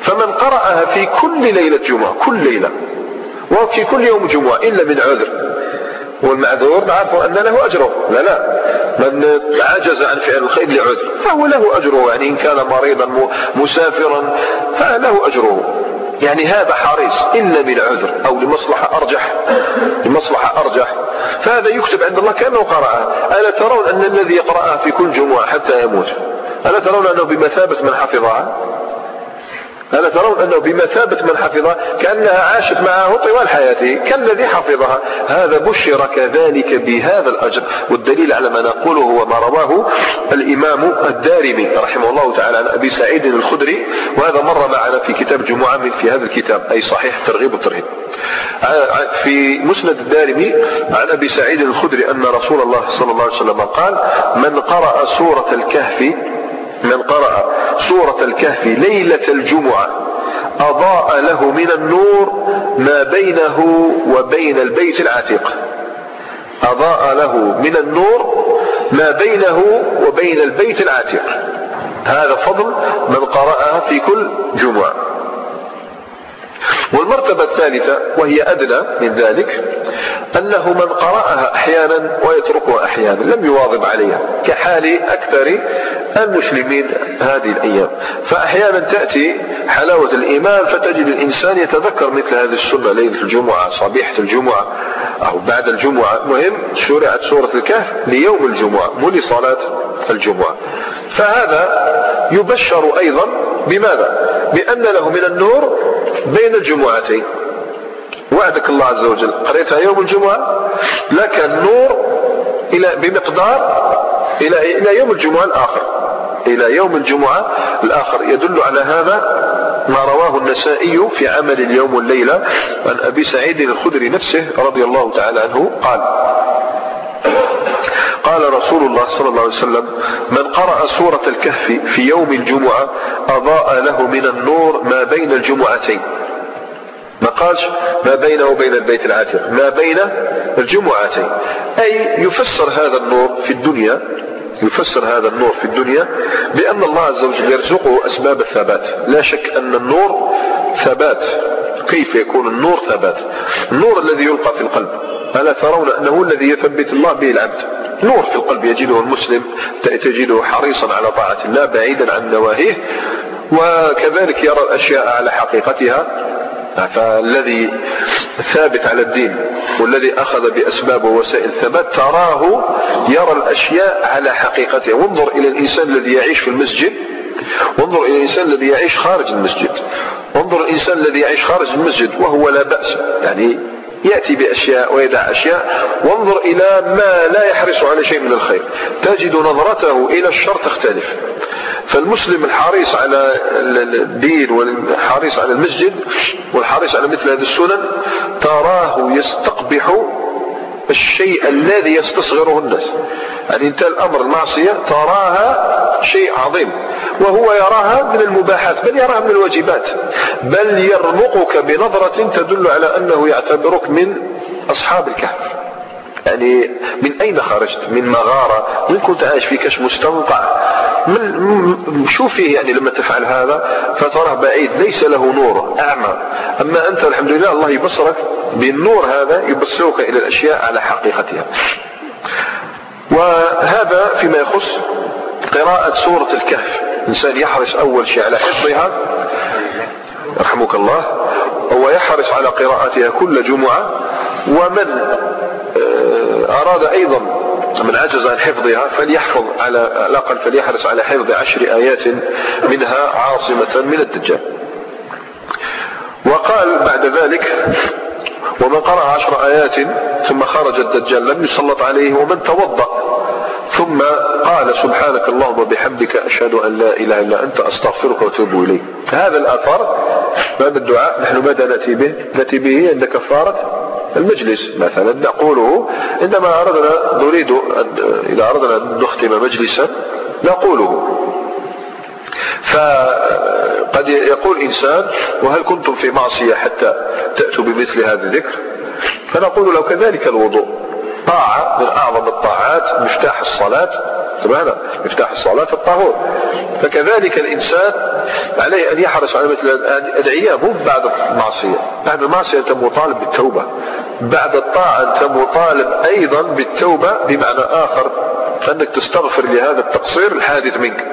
فمن قرأها في كل ليلة جمعة كل ليلة وفي كل يوم جمعة إلا من عذر والمعذور نعرف أن له أجره لا لا. من عجز عن فعل الخير لعذر فهو له أجره. يعني إن كان مريضا مسافرا فله أجره. يعني هذا حريص إلا من عذر أو لمصلحة أرجح لمصلحة أرجح. فهذا يكتب عند الله كأنه قرأها ألا ترون أن الذي يقرأها في كل جمعة حتى يموت؟ ألا ترون أنه بمثابة من حفظها؟ ألا ترون أنه بمثابة من حفظها كأنها عاشت معه طوال حياته كالذي حفظها. هذا بشر كذلك بهذا الأجر. والدليل على ما نقوله هو ما رواه الإمام الدارمي رحمه الله تعالى عن أبي سعيد الخدري وهذا مر معنا في كتاب جمعة من في هذا الكتاب أي صحيح الترغيب والترهيب في مسند الدارمي عن أبي سعيد الخدري أن رسول الله صلى الله عليه وسلم قال من قرأ سورة الكهف من قرأ سورة الكهف ليلة الجمعة أضاء له من النور ما بينه وبين البيت العتيق. أضاء له من النور ما بينه وبين البيت العتيق. هذا فضل من قرأها في كل جمعة. والمرتبة الثالثة وهي أدنى من ذلك أنه من قرأها أحيانا ويتركها أحيانا لم يواظب عليها كحال أكثر المسلمين هذه الأيام. فأحيانا تأتي حلاوة الإيمان فتجد الإنسان يتذكر مثل هذه السنة ليلة الجمعة صبيحة الجمعة أو بعد الجمعة. مهم شرعت سورة الكهف ليوم الجمعة مو لصلاة الجمعة. فهذا يبشر أيضا بماذا؟ بأن له من النور بين الجمعتين. وعدك الله عز وجل. قريتها يوم الجمعة؟ لك النور إلى بمقدار إلى إلى يوم الجمعة الآخر. إلى يوم الجمعة الآخر. يدل على هذا ما رواه النسائي في عمل اليوم والليلة. عن أبي سعيد الخدري نفسه رضي الله تعالى عنه قال قال رسول الله صلى الله عليه وسلم من قرأ سورة الكهف في يوم الجمعة أضاء له من النور ما بين الجمعتين. ما قالش ما بينه وبين البيت العتيق ما بين الجمعتين. أي يفسر هذا النور في الدنيا يفسر هذا النور في الدنيا بأن الله عز وجل يرزقه أسباب الثبات. لا شك أن النور ثبات. كيف يكون النور ثبات؟ النور الذي يلقى في القلب. ألا ترون أنه الذي يثبت الله به العبد؟ نور في القلب يجده المسلم تجده حريصا على طاعة الله بعيدا عن نواهيه وكذلك يرى الأشياء على حقيقتها. فالذي ثابت على الدين والذي أخذ بأسباب ووسائل الثبات تراه يرى الأشياء على حقيقتها. وانظر إلى الإنسان الذي يعيش في المسجد. وانظر إلى الإنسان الذي يعيش خارج المسجد. انظر الإنسان الذي يعيش خارج المسجد وهو لا بأس. يعني يأتي بأشياء ويدع أشياء. وانظر إلى ما لا يحرص على شيء من الخير. تجد نظرته إلى الشر تختلف. فالمسلم الحريص على الدين والحريص على المسجد والحريص على مثل هذه السنن تراه يستقبح الشيء الذي يستصغره الناس. يعني انت الأمر المعصيه تراها شيء عظيم. وهو يراها من المباحات بل يراها من الواجبات. بل يرمقك بنظرة تدل على أنه يعتبرك من أصحاب الكهف. يعني من أين خرجت؟ من مغارة. من كنت عايش في كاش مستنقع من شو فيه يعني لما تفعل هذا؟ فتراه بعيد ليس له نور أعمى. أما أنت الحمد لله الله يبصرك بالنور هذا يبصرك إلى الأشياء على حقيقتها. وهذا فيما يخص قراءة سورة الكهف. الإنسان يحرص أول شيء على حفظها. رحمك الله. هو يحرص على قراءتها كل جمعة. ومن أراد أيضا من عجز عن حفظها فليحفظ على الأقل فليحرص على حفظ عشر آيات منها عاصمة من الدجال. وقال بعد ذلك ومن قرأ عشر آيات ثم خرج الدجال لم يسلط عليه ومن توضأ. ثم قال سبحانك اللهم وبحمدك أشهد أن لا إله إلا أنت أستغفرك وأتوب إليك. هذا الآثار باب الدعاء نحن ماذا نأتي به؟ نأتي به عند كفارة المجلس مثلا نقوله عندما أردنا نريد إذا أردنا أن نختم مجلسا نقوله. فقد يقول إنسان وهل كنتم في معصية حتى تأتوا بمثل هذا الذكر؟ فنقول له كذلك الوضوء. طاعة من أعظم الطاعات مفتاح الصلاة سبحانه مفتاح الصلاة الطهور فكذلك الإنسان عليه أن يحرص على مثل الأدعية مو بعد المعصية. بعد المعصية أنت مطالب بالتوبة. بعد الطاعة أنت مطالب أيضا بالتوبة بمعنى آخر أنك تستغفر لهذا التقصير الحادث منك.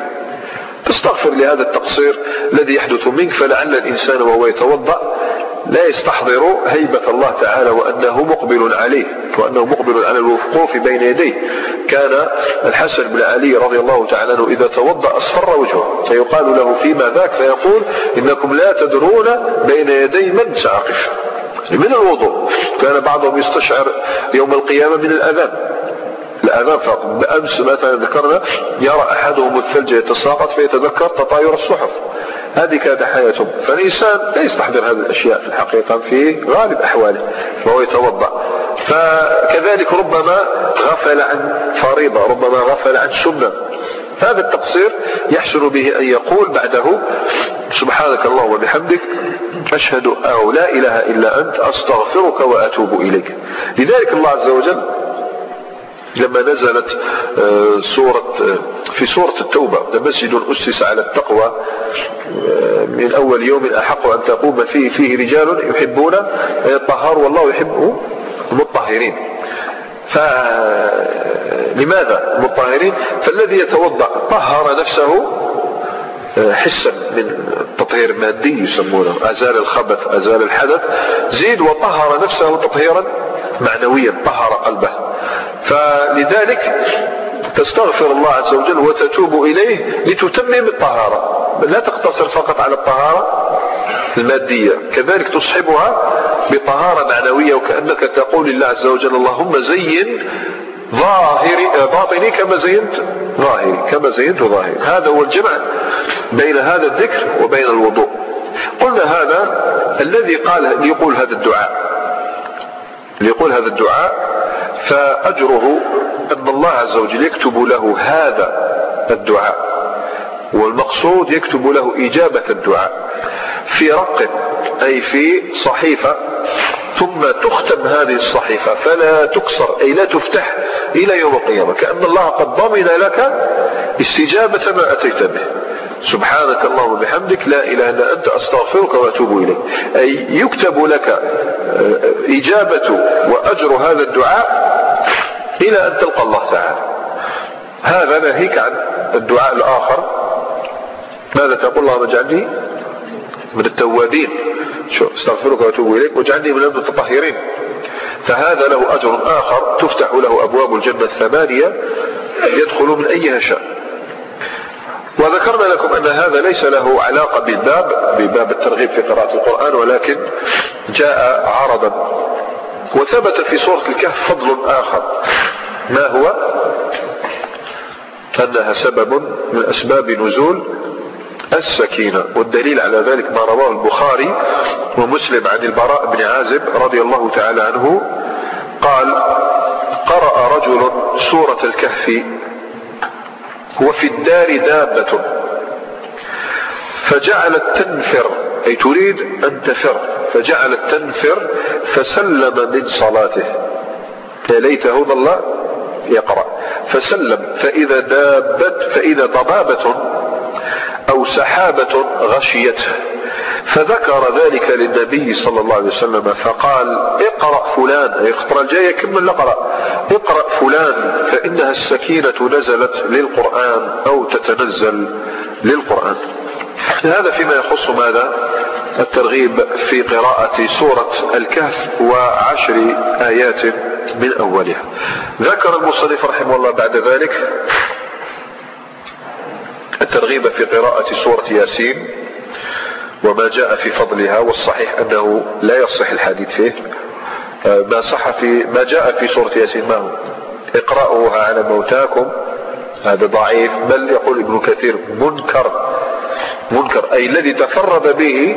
تستغفر لهذا التقصير الذي يحدث منك فلعل الإنسان وهو يتوضأ لا يستحضر هيبة الله تعالى وأنه مقبل عليه وأنه مقبل على الوقوف بين يديه. كان الحسن بن علي رضي الله تعالى عنه إذا توضأ أصفر وجهه فيقال له فيما ذاك فيقول إنكم لا تدرون بين يدي من سأقف. من الوضوء. كان بعضهم يستشعر يوم القيامة من الأذان. الأذان فقط. بأمس مثلا ذكرنا يرى أحدهم الثلج يتساقط فيتذكر تطاير الصحف. هذه كانت حياتهم فالإنسان لا يستحضر هذه الأشياء في الحقيقة في غالب أحواله فهو يتوضأ. فكذلك ربما غفل عن فريضة ربما غفل عن سنة. هذا التقصير يحسن به أن يقول بعده سبحانك اللهم وبحمدك أشهد أو لا إله إلا أنت أستغفرك وأتوب إليك. لذلك الله عز وجل لما نزلت آه، سورة آه، في سورة التوبة لمسجد أسس على التقوى آه، من أول يوم أحق أن تقوم فيه فيه رجال يحبون يطهروا والله يحب المطهرين. فلماذا المطهرين فالذي يتوضأ طهر نفسه حسا من تطهير مادي يسمونه أزال الخبث أزال الحدث زيد وطهر نفسه تطهيرا معنويا طهر قلبه. فلذلك تستغفر الله عز وجل وتتوب إليه لتتمم الطهارة. لا تقتصر فقط على الطهارة المادية كذلك تصحبها بطهارة معنوية وكأنك تقول لله عز وجل اللهم زين ظاهري باطني كما زينت ظاهري كما زينت ظاهري. هذا هو الجمع بين هذا الذكر وبين الوضوء. قلنا هذا الذي قال يقول هذا الدعاء. ليقول هذا الدعاء فأجره أن الله عز وجل يكتب له هذا الدعاء والمقصود يكتب له إجابة الدعاء في رق أي في صحيفة ثم تختم هذه الصحيفة فلا تكسر أي لا تفتح إلى يوم القيامة كأن الله قد ضمن لك استجابة ما أتيت به. سبحانك اللهم وبحمدك لا إله إلا أنت أستغفرك وأتوب إليك. أي يكتب لك آه، إجابة وأجر هذا الدعاء إلى أن تلقى الله تعالى. هذا ناهيك عن الدعاء الآخر. ماذا تقول اللهم اجعلني من التوابين. شو أستغفرك وأتوب إليك واجعلني من المتطهرين. فهذا له أجر آخر تفتح له أبواب الجنة الثمانية يدخل من ايها شاء وذكرنا لكم أن هذا ليس له علاقة بالباب بباب الترغيب في قراءة القرآن ولكن جاء عرضا وثبت في سورة الكهف فضل آخر. ما هو؟ أنها سبب من أسباب نزول السكينة. والدليل على ذلك ما رواه البخاري ومسلم عن البراء بن عازب رضي الله تعالى عنه قال قرأ رجل سورة الكهف وفي الدار دابة. فجعلت تنفر أي تريد أن تفر. فجعلت تنفر فسلم من صلاته. يا ليته ظل يقرأ. فسلم فإذا دابت فإذا ضبابة أو سحابة غشيته. فذكر ذلك للنبي صلى الله عليه وسلم فقال اقرأ فلان أي الخطرة الجاية كمل اقرأ اقرأ فلان فإنها السكينة نزلت للقرآن أو تتنزل للقرآن. هذا فيما يخص ماذا؟ الترغيب في قراءة سورة الكهف وعشر آيات من أولها. ذكر المصنف رحمه الله بعد ذلك الترغيب في قراءة سورة ياسين. وما جاء في فضلها والصحيح أنه لا يصح الحديث فيه. ما صح في ما جاء في سورة ياسين ما هو؟ اقرأوها على موتاكم. هذا ضعيف. بل يقول ابن كثير منكر. منكر أي الذي تفرد به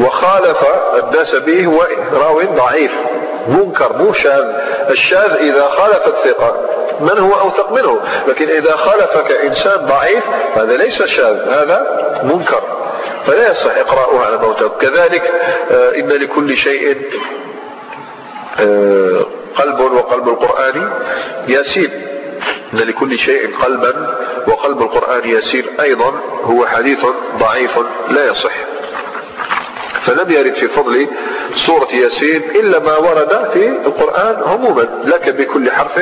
وخالف الناس به هو راو ضعيف. منكر مو شاذ. الشاذ إذا خالف الثقة من هو أوثق منه؟ لكن إذا خالفك إنسان ضعيف هذا ليس شاذ هذا منكر. فلا يصح إقراؤه على موتى. كذلك آه، إن لكل شيء آه، قلب وقلب القرآن ياسين. إن لكل شيء قلبا وقلب القرآن ياسين. أيضا هو حديث ضعيف لا يصح. فلم يرد في فضل سورة ياسين إلا ما ورد في القرآن عموما لك بكل حرف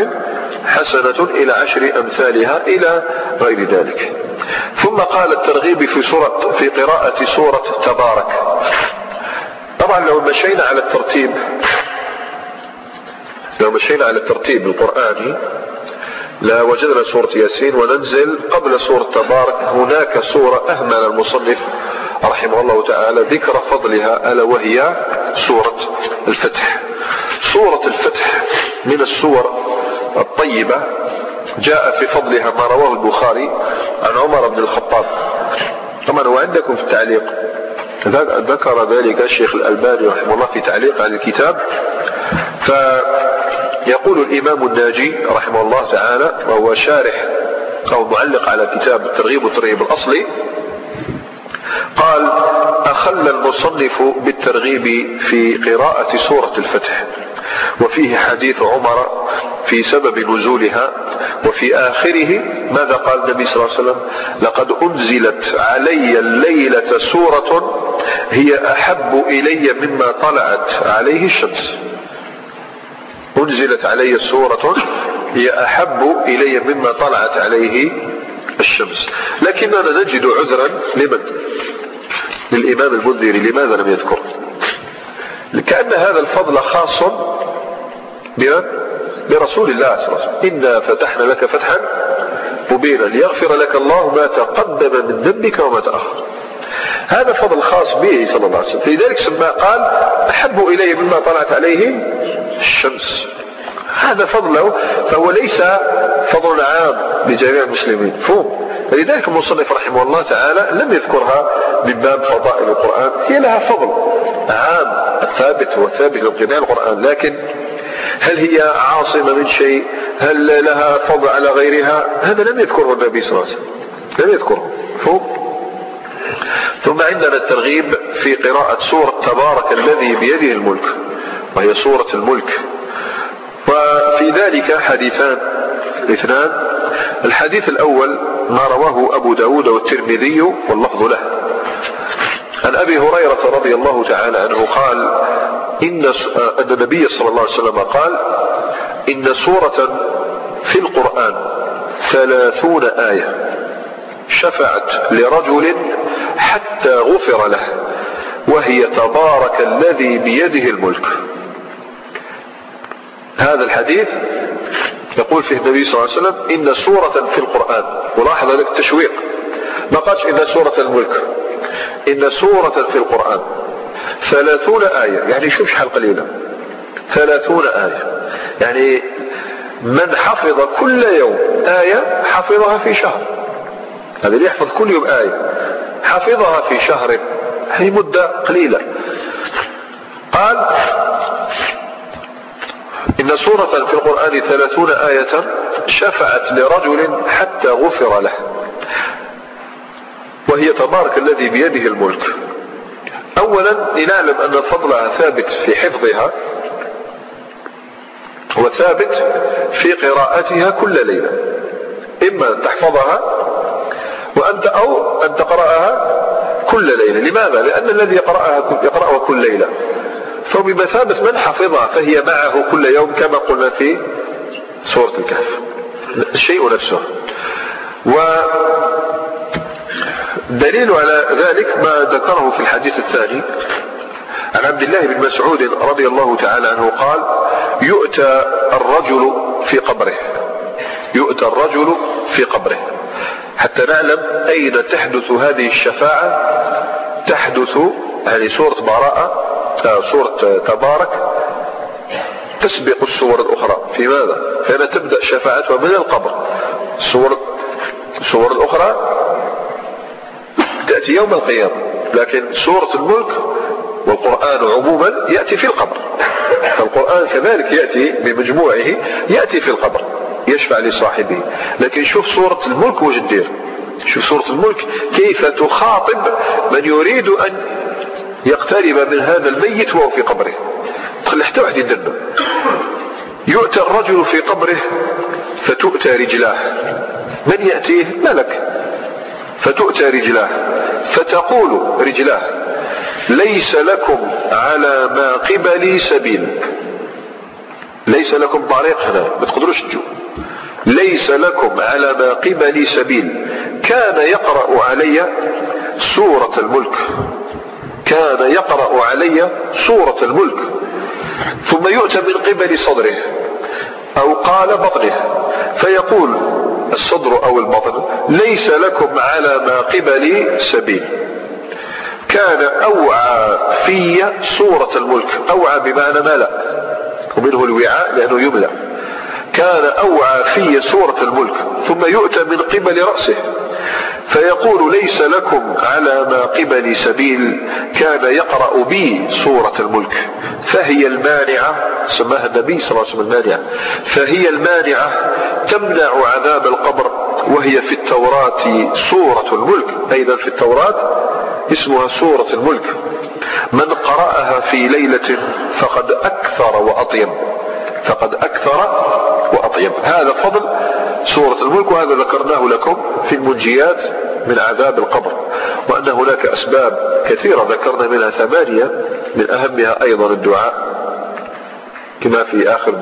حسنة إلى عشر أمثالها إلى غير ذلك. ثم قال الترغيب في سورة في قراءة سورة تبارك. طبعا لو مشينا على الترتيب لو مشينا على الترتيب القرآني لا وجدنا سورة ياسين وننزل قبل سورة تبارك هناك سورة أهمل المصنف رحمه الله تعالى ذكر فضلها ألا وهي سورة الفتح. سورة الفتح من السور الطيبة جاء في فضلها ما رواه البخاري عن عمر بن الخطاب. طبعا هو عندكم في التعليق. ذكر ذلك الشيخ الألباني رحمه الله في تعليق على الكتاب. فيقول الإمام الناجي رحمه الله تعالى وهو شارح أو معلق على كتاب الترغيب والترهيب الأصلي قال أخل المصنف بالترغيب في قراءة سورة الفتح. وفيه حديث عمر في سبب نزولها وفي آخره ماذا قال النبي صلى الله عليه وسلم؟ لقد أنزلت علي الليلة سورة هي أحب إلي مما طلعت عليه الشمس. أنزلت علي سورة هي أحب إلي مما طلعت عليه الشمس. لكننا نجد عذرا لمن للإمام المنذري لماذا لم يذكر؟ كأن هذا الفضل خاص بمن برسول الله صلى الله عليه وسلم. إنا فتحنا لك فتحا مبينا ليغفر لك الله ما تقدم من ذنبك وما تأخر. هذا فضل خاص به صلى الله عليه وسلم. فلذلك سمى قال أحب إلي مما طلعت عليه الشمس. هذا فضله فهو ليس فضل عام لجميع المسلمين. فهم فلذلك المصنف رحمه الله تعالى لم يذكرها من باب فضائل القرآن هي لها فضل عام ثابت هو ثابت لقناع القرآن لكن هل هي عاصمة من شيء؟ هل لها فضل على غيرها؟ هذا لم يذكره النبي صلى الله عليه وسلم لم يذكره فهم ثم عندنا الترغيب في قراءة سورة تبارك الذي بيده الملك وهي سورة الملك. وفي ذلك حديثان اثنان. الحديث الأول ما رواه أبو داود والترمذي واللفظ له. عن أبي هريرة رضي الله تعالى عنه قال إن, أن النبي صلى الله عليه وسلم قال إن سورة في القرآن ثلاثون آية شفعت لرجل حتى غفر له وهي تبارك الذي بيده الملك. هذا الحديث يقول فيه النبي صلى الله عليه وسلم إن سورة في القرآن ولاحظ لك تشويق. ما قالش إن سورة الملك. إن سورة في القرآن. ثلاثون آية. يعني شوف شحال قليلة. ثلاثون آية. يعني من حفظ كل يوم آية حفظها في شهر. هذا اللي يحفظ كل يوم آية. حفظها في شهر. هي مدة قليلة. قال إن سورة في القرآن ثلاثون آية شفعت لرجل حتى غفر له. وهي تبارك الذي بيده الملك. أولا لنعلم أن فضلها ثابت في حفظها وثابت في قراءتها كل ليلة. إما أن تحفظها وأنت أو أن تقرأها كل ليلة. لماذا؟ لأن الذي يقرأها يقرأها كل ليلة. فهو بمثابة من حفظها فهي معه كل يوم كما قلنا في سورة الكهف. الشيء نفسه. ودليل على ذلك ما ذكره في الحديث الثاني عن عبد الله بن مسعود رضي الله تعالى عنه قال يؤتى الرجل في قبره يؤتى الرجل في قبره. حتى نعلم أين تحدث هذه الشفاعة تحدث يعني سورة براءة سورة تبارك تسبق السور الأخرى. في ماذا؟ فهنا تبدأ شفاعتها من القبر. السور السور الأخرى تأتي يوم القيامة لكن سورة الملك والقرآن عموما يأتي في القبر. فالقرآن كذلك يأتي بمجموعه يأتي في القبر يشفع لصاحبه. لكن شوف سورة الملك وش شوف سورة الملك كيف تخاطب من يريد أن يقترب من هذا الميت وهو في قبره. تخلي حتى واحد يدرب يؤتى الرجل في قبره فتؤتى رجلاه. من يأتيه؟ ملك. فتؤتى رجلاه. فتقول رجلاه ليس لكم على ما قبلي سبيل. ليس لكم طريق هنا ما تقدروش تجوا. ليس لكم على ما قبلي سبيل. كان يقرأ علي سورة الملك. كان يقرأ علي سورة الملك ثم يؤتى من قبل صدره أو قال بطنه فيقول الصدر أو البطن ليس لكم على ما قبلي سبيل. كان أوعى في سورة الملك. أوعى بمعنى ملأ ومنه الوعاء لأنه يملأ. كان أوعى في سورة الملك ثم يؤتى من قبل رأسه. فيقول ليس لكم على ما قبل سبيل كان يقرأ بي سورة الملك. فهي المانعة سماها النبي صلى الله عليه وسلم المانعة. فهي المانعة تمنع عذاب القبر وهي في التوراة سورة الملك. أيضا في التوراة اسمها سورة الملك. من قرأها في ليلة فقد أكثر وأطيب. فقد أكثر وأطيب. هذا فضل سورة الملك وهذا ذكرناه لكم في المنجيات من عذاب القبر وأن هناك أسباب كثيرة ذكرنا منها ثمانية من أهمها أيضا الدعاء كما في آخر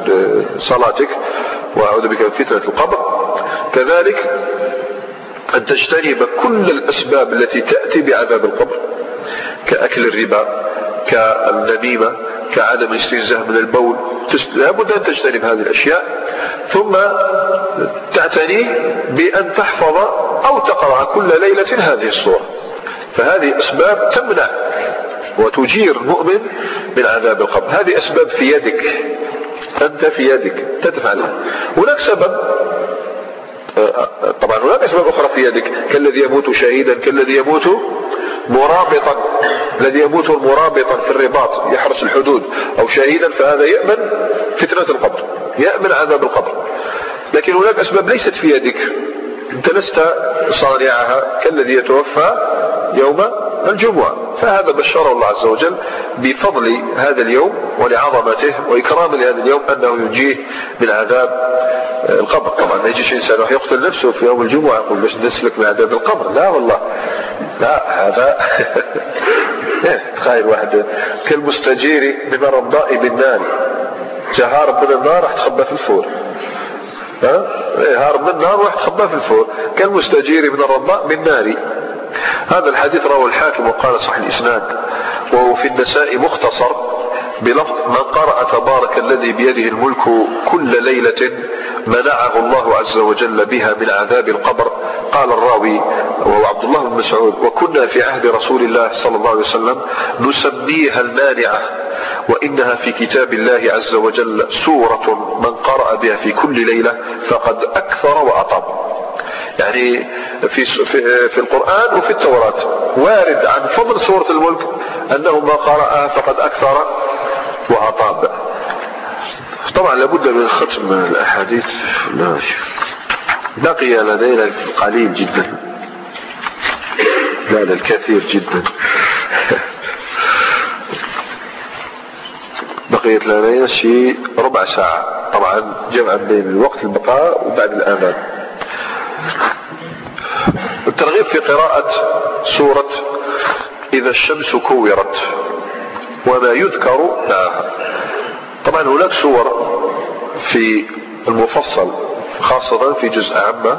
صلاتك وأعوذ بك من فتنة القبر. كذلك أن تجتنب كل الأسباب التي تأتي بعذاب القبر كأكل الربا كالنميمة كعدم الاستنزاه من البول لابد أن تجتنب هذه الأشياء ثم تعتني بأن تحفظ أو تقرأ كل ليلة هذه الصورة. فهذه أسباب تمنع وتجير المؤمن من عذاب القبر. هذه أسباب في يدك أنت في يدك تتفعلها هناك سبب طبعا هناك أسباب أخرى في يدك. كالذي يموت شهيدا كالذي يموت مرابطا الذي يموت مرابطا في الرباط يحرس الحدود أو شهيدا فهذا يأمن فتنة القبر يأمن عذاب القبر. لكن هناك أسباب ليست في يدك. أنت لست صانعها كالذي يتوفى يوم الجمعة فهذا بشره الله عز وجل بفضل هذا اليوم ولعظمته وإكرام لهذا اليوم أنه ينجيه من عذاب القبر. طبعا ما يجيش إنسان يقتل نفسه في يوم الجمعة يقول باش نسلك من عذاب القبر. لا والله. لا هذا تخيل واحد كالمستجير من الرمضاء بالنار جاء هارب من النار راح تخبى في الفور. ها؟ إيه، هارب من النار راح تخبى في الفور. كالمستجير من الرمضاء بالنار هذا الحديث رواه الحاكم وقال صح الإسناد وهو في النساء مختصر بلفظ من قرأ تبارك الذي بيده الملك كل ليلة منعه الله عز وجل بها من عذاب القبر قال الراوي وهو عبد الله بن مسعود وكنا في عهد رسول الله صلى الله عليه وسلم نسميها المانعة وإنها في كتاب الله عز وجل سورة من قرأ بها في كل ليلة فقد أكثر وأطاب يعني في في القرآن وفي التوراة. وارد عن فضل سورة الملك أنه ما قرأها فقد أكثر وأطاب طبعا لابد من ختم الأحاديث. بقي لدينا قليل جدا. لا الكثير جدا. بقيت لنا شي ربع ساعة. طبعا جمعا بين الوقت البقاء وبعد الآذان الترغيب في قراءة سورة إذا الشمس كورت وما يذكر معها طبعا هناك سور في المفصل خاصة في جزء عم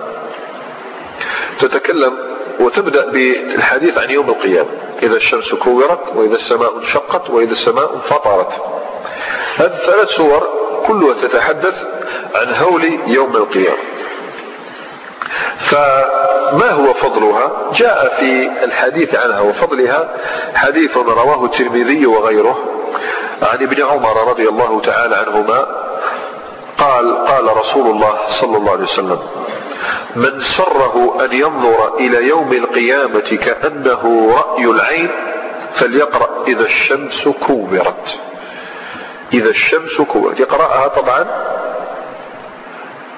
تتكلم وتبدأ بالحديث عن يوم القيامة. إذا الشمس كورت وإذا السماء انشقت وإذا السماء انفطرت. هذه الثلاث سور كلها تتحدث عن هول يوم القيامة. فما هو فضلها؟ جاء في الحديث عنها وفضلها حديث رواه الترمذي وغيره. عن ابن عمر رضي الله تعالى عنهما قال قال رسول الله صلى الله عليه وسلم من سره أن ينظر إلى يوم القيامة كأنه رأي العين فليقرأ إذا الشمس كورت. إذا الشمس كورت. يقرأها طبعا؟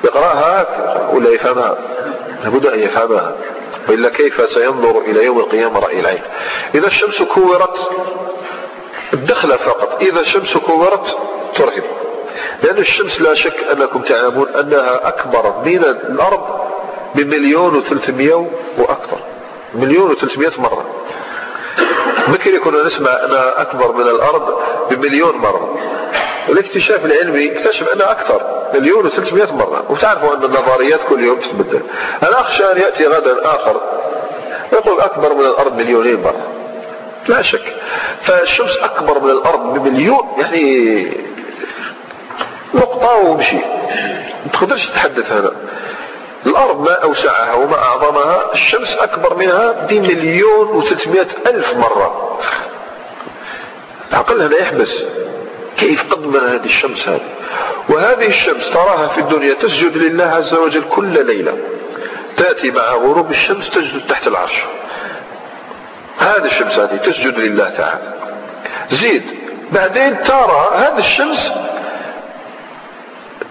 يقرأها ولا يفهمها؟ لابد أن يفهمها. والا كيف سينظر إلى يوم القيامة رأي العين. إذا الشمس كورت الدخله فقط. إذا الشمس كورت ترهب. لأن الشمس لا شك أنكم تعلمون أنها أكبر من الأرض بمليون وثلاثمية وأكثر. مليون وثلاثمية مرة. ممكن نسمع أنها أكبر من الأرض بمليون مرة. الاكتشاف العلمي اكتشف أنها أكثر مليون وثلاثمية مرة. وتعرفوا أن النظريات كل يوم تتبدل. أنا أخشى أن يأتي غدا آخر يقول أكبر من الأرض مليونين مرة. لا شك. فالشمس أكبر من الأرض بمليون يعني نقطة ومشي. ما تقدرش تتحدث هنا. الأرض ما أوسعها وما أعظمها الشمس أكبر منها بمليون وثلاثمائة ألف مرة. العقل هذا يحبس. كيف قدم هذه الشمس هذه؟ وهذه الشمس تراها في الدنيا تسجد لله عز وجل كل ليلة. تأتي مع غروب الشمس تسجد تحت العرش. هذه الشمس هذه تسجد لله تعالى. زيد بعدين ترى هذه الشمس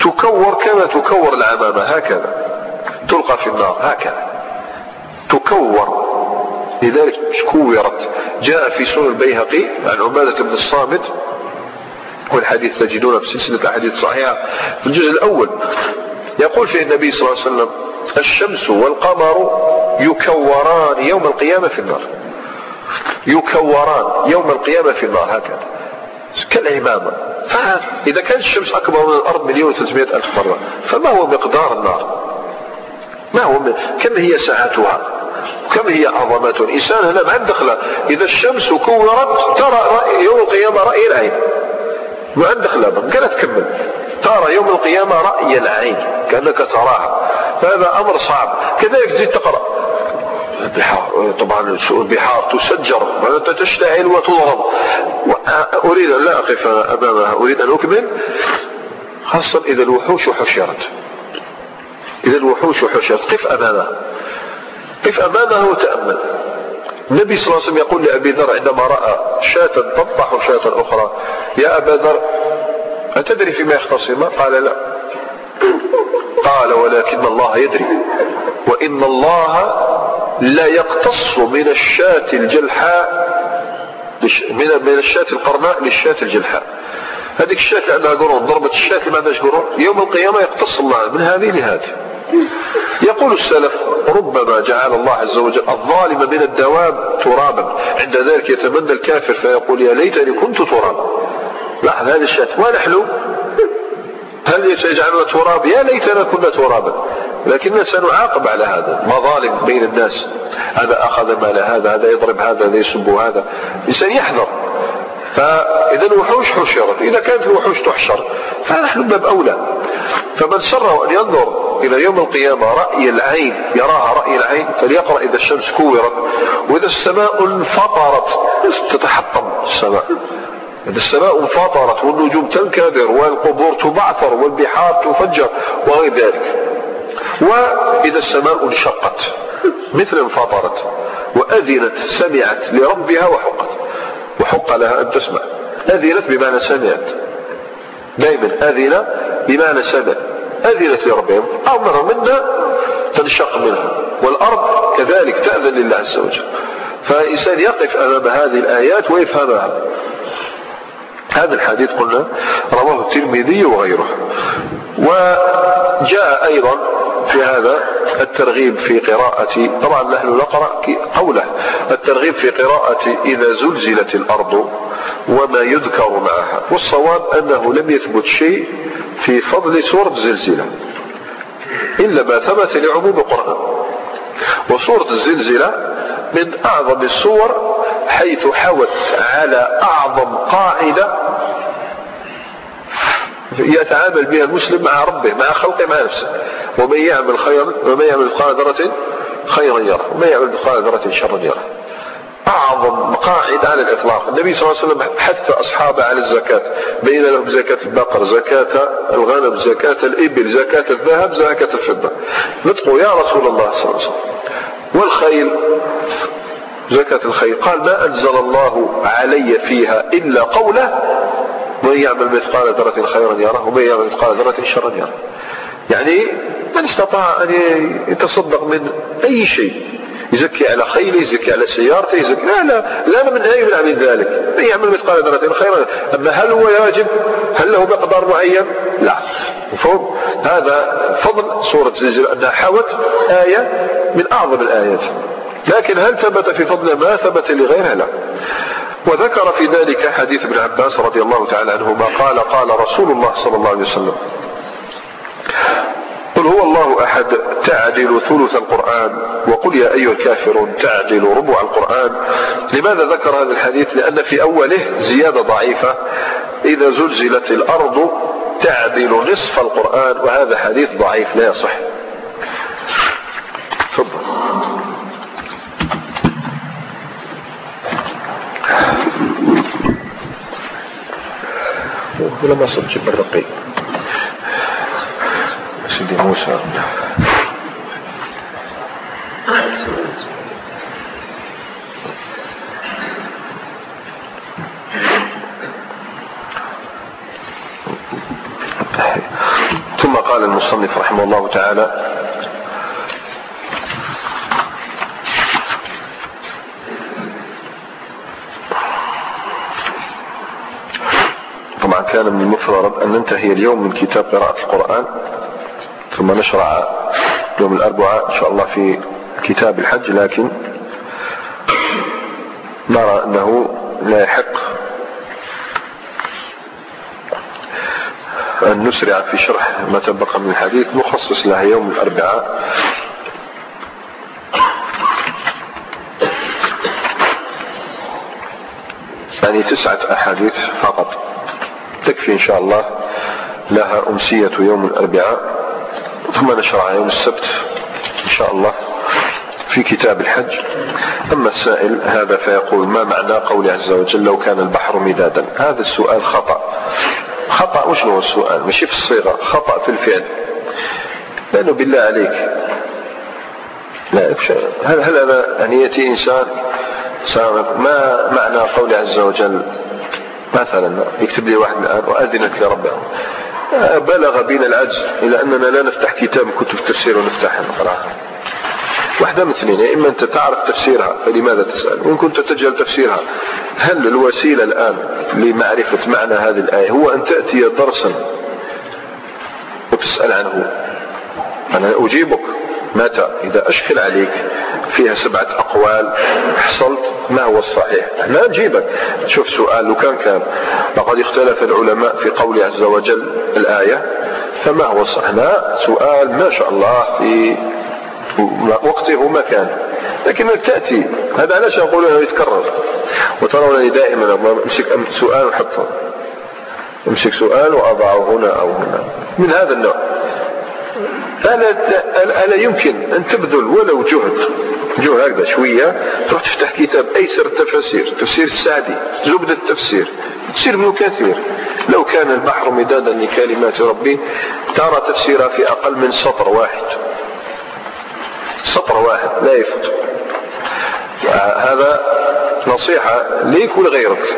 تكور كما تكور العمامة هكذا. تلقى في النار هكذا. تكور. لذلك كورت. جاء في سنن البيهقي عن عبادة بن الصامت والحديث تجدونه في سلسلة الأحاديث الصحيحة في الجزء الأول. يقول فيه النبي صلى الله عليه وسلم الشمس والقمر يكوران يوم القيامة في النار. يكوران يوم القيامة في النار هكذا. كالعمامة. فإذا كانت الشمس أكبر من الأرض مليون وثلاثمائة ألف مرة فما هو مقدار النار؟ ما هو كم هي ساعتها؟ كم هي عظمة؟ الإنسان هنا ما دخل. إذا الشمس كورت ترى يوم القيامة رأي العين. ما دخل. قالت تكمل. ترى يوم القيامة رأي العين. كأنك تراها. فهذا أمر صعب. كذلك تزيد تقرأ. البحار. طبعا البحار تسجر. تشتعل وتضرب. أريد أن لا أقف أمامها. أريد أن أكمل. خاصة إذا الوحوش حشرت. إذا الوحوش حشرت قف أمامها قف أمامها وتأمل. النبي صلى الله عليه وسلم يقول لأبي ذر عندما رأى شاة تطفح شاة أخرى يا أبا ذر أتدري فيما يختصما قال لا. قال ولكن الله يدري وإن الله لا يقتص من الشاة الجلحاء من من الشاة القرناء للشاة الجلحاء. هذيك الشاة اللي عندها قرون ضربت الشاة اللي ما عندهاش قرون يوم القيامة يقتص الله من هذه لهذه. يقول السلف ربما جعل الله عز وجل الظالم من الدواب ترابا. عند ذلك يتمنى الكافر فيقول يا ليتني كنت ترابا. لاحظ هذه الشاة ونحن هل يجعلنا تراب؟ يا ليتنا كنا ترابا. لكننا سنعاقب على هذا. مظالم بين الناس. هذا أخذ مال هذا هذا يضرب هذا هذا يسب هذا. الإنسان يحذر. فإذا الوحوش حشرت إذا كانت الوحوش تحشر فنحن باب أولى. فمن سره أن ينظر إلى يوم القيامة رأي العين يراها رأي العين فليقرأ إذا الشمس كورت وإذا السماء انفطرت تتحطم السماء. إذا السماء انفطرت والنجوم تنكدر والقبور تبعثر والبحار تفجر وغير ذلك. وإذا السماء انشقت مثل انفطرت وأذنت سمعت لربها وحقت. وحق لها أن تسمع. أذنت بمعنى سمعت. دائما أذن بمعنى سمع. أذنت لربها أمر منا تنشق منها. والأرض كذلك تأذن لله عز وجل. فالإنسان يقف أمام هذه الآيات ويفهمها. هذا الحديث قلنا رواه الترمذي وغيره. وجاء أيضا في هذا الترغيب في قراءة طبعا نحن نقرأ قوله الترغيب في قراءة إذا زلزلت الأرض وما يذكر معها. والصواب أنه لم يثبت شيء في فضل سورة الزلزلة إلا ما ثبت لعموم القرآن. وسورة الزلزلة من أعظم السور حيث حوت على أعظم قاعدة يتعامل بها المسلم مع ربه مع خلقه مع نفسه. ومن يعمل خيرا ومن يعمل مثقال ذرة خيرا يره. ومن يعمل مثقال ذرة شرا يره. أعظم قاعدة على الإطلاق. النبي صلى الله عليه وسلم حث أصحابه على الزكاة. بين لهم زكاة البقر زكاة الغنم زكاة الإبل زكاة الذهب زكاة الفضة. نطقوا يا رسول الله صلى الله عليه وسلم والخيل؟ زكاة الخيل. قال ما أنزل الله علي فيها إلا قوله من يعمل مثقال ذرة خيرا يره ومن يعمل مثقال ذرة شرا يره. يعني من استطاع أن يتصدق من أي شيء. يزكي على خيله يزكي على سيارته يزكي لا لا لا من أي من من ذلك. من يعمل مثقال ذرة خيرا. أما هل هو واجب هل له مقدار معين؟ لا. مفهوم؟ هذا فضل سورة زلزلة أنها حوت آية من أعظم الآيات. لكن هل ثبت في فضل ما ثبت لغيرها؟ لا. وذكر في ذلك حديث ابن عباس رضي الله تعالى عنهما قال قال رسول الله صلى الله عليه وسلم قل هو الله أحد تعدل ثلث القرآن وقل يا أيها الكافرون تعدل ربع القرآن. لماذا ذكر هذا الحديث؟ لأن في أوله زيادة ضعيفة إذا زلزلت الأرض تعدل نصف القرآن. وهذا حديث ضعيف لا يصح. ولا ما صدق بالرقي سيدي موسى. ثم قال المصنف رحمه الله تعالى طبعا كان من ننتهي اليوم من كتاب قراءة القرآن ثم نشرع يوم الأربعاء إن شاء الله في كتاب الحج لكن نرى أنه لا يحق أن نسرع في شرح ما تبقى من الحديث نخصص لها يوم الأربعاء. يعني تسعة أحاديث فقط. تكفي إن شاء الله لها أمسية يوم الأربعاء ثم نشرع يوم السبت إن شاء الله في كتاب الحج. أما السائل هذا فيقول ما معنى قول عز وجل لو كان البحر مدادا؟ هذا السؤال خطأ. خطأ وش هو السؤال؟ مش في الصيغة. خطأ في الفعل. لأنه بالله عليك. لا هل هل هذا يعني يأتي إنسان ما معنى قول عز وجل؟ مثلا يكتب لي واحد الآن وأذنت لربه بلغ بنا العجز إلى أننا لا نفتح كتاب كتب التفسير ونفتحها نقراها واحدة من اثنين يا إما أنت تعرف تفسيرها فلماذا تسأل؟ وإن كنت تجهل تفسيرها هل الوسيلة الآن لمعرفة معنى هذه الآية هو أن تأتي درسا وتسأل عنه؟ أنا أجيبك. متى؟ إذا أشكل عليك. فيها سبعة أقوال. حصلت ما هو الصحيح؟ لا نجيبك شوف سؤال لو كان كان. لقد اختلف العلماء في قول عز وجل الآية. فما هو الصحيح لا سؤال ما شاء الله في وقته ومكان. لكنك تأتي؟ هذا علاش أقول أنه يتكرر؟ وترونني دائما امسك سؤال وحطه أمسك سؤال وأضعه هنا أو هنا. من هذا النوع. ألا, ألا يمكن أن تبذل ولو جهد. جهد هكذا شوية تروح تفتح كتاب أيسر التفاسير تفسير السعدي زبدة التفسير تفسير ابن كثير. لو كان البحر مدادا لكلمات ربي ترى تفسيرها في أقل من سطر واحد. سطر واحد لا يفوت. هذا نصيحة ليك ولغيرك.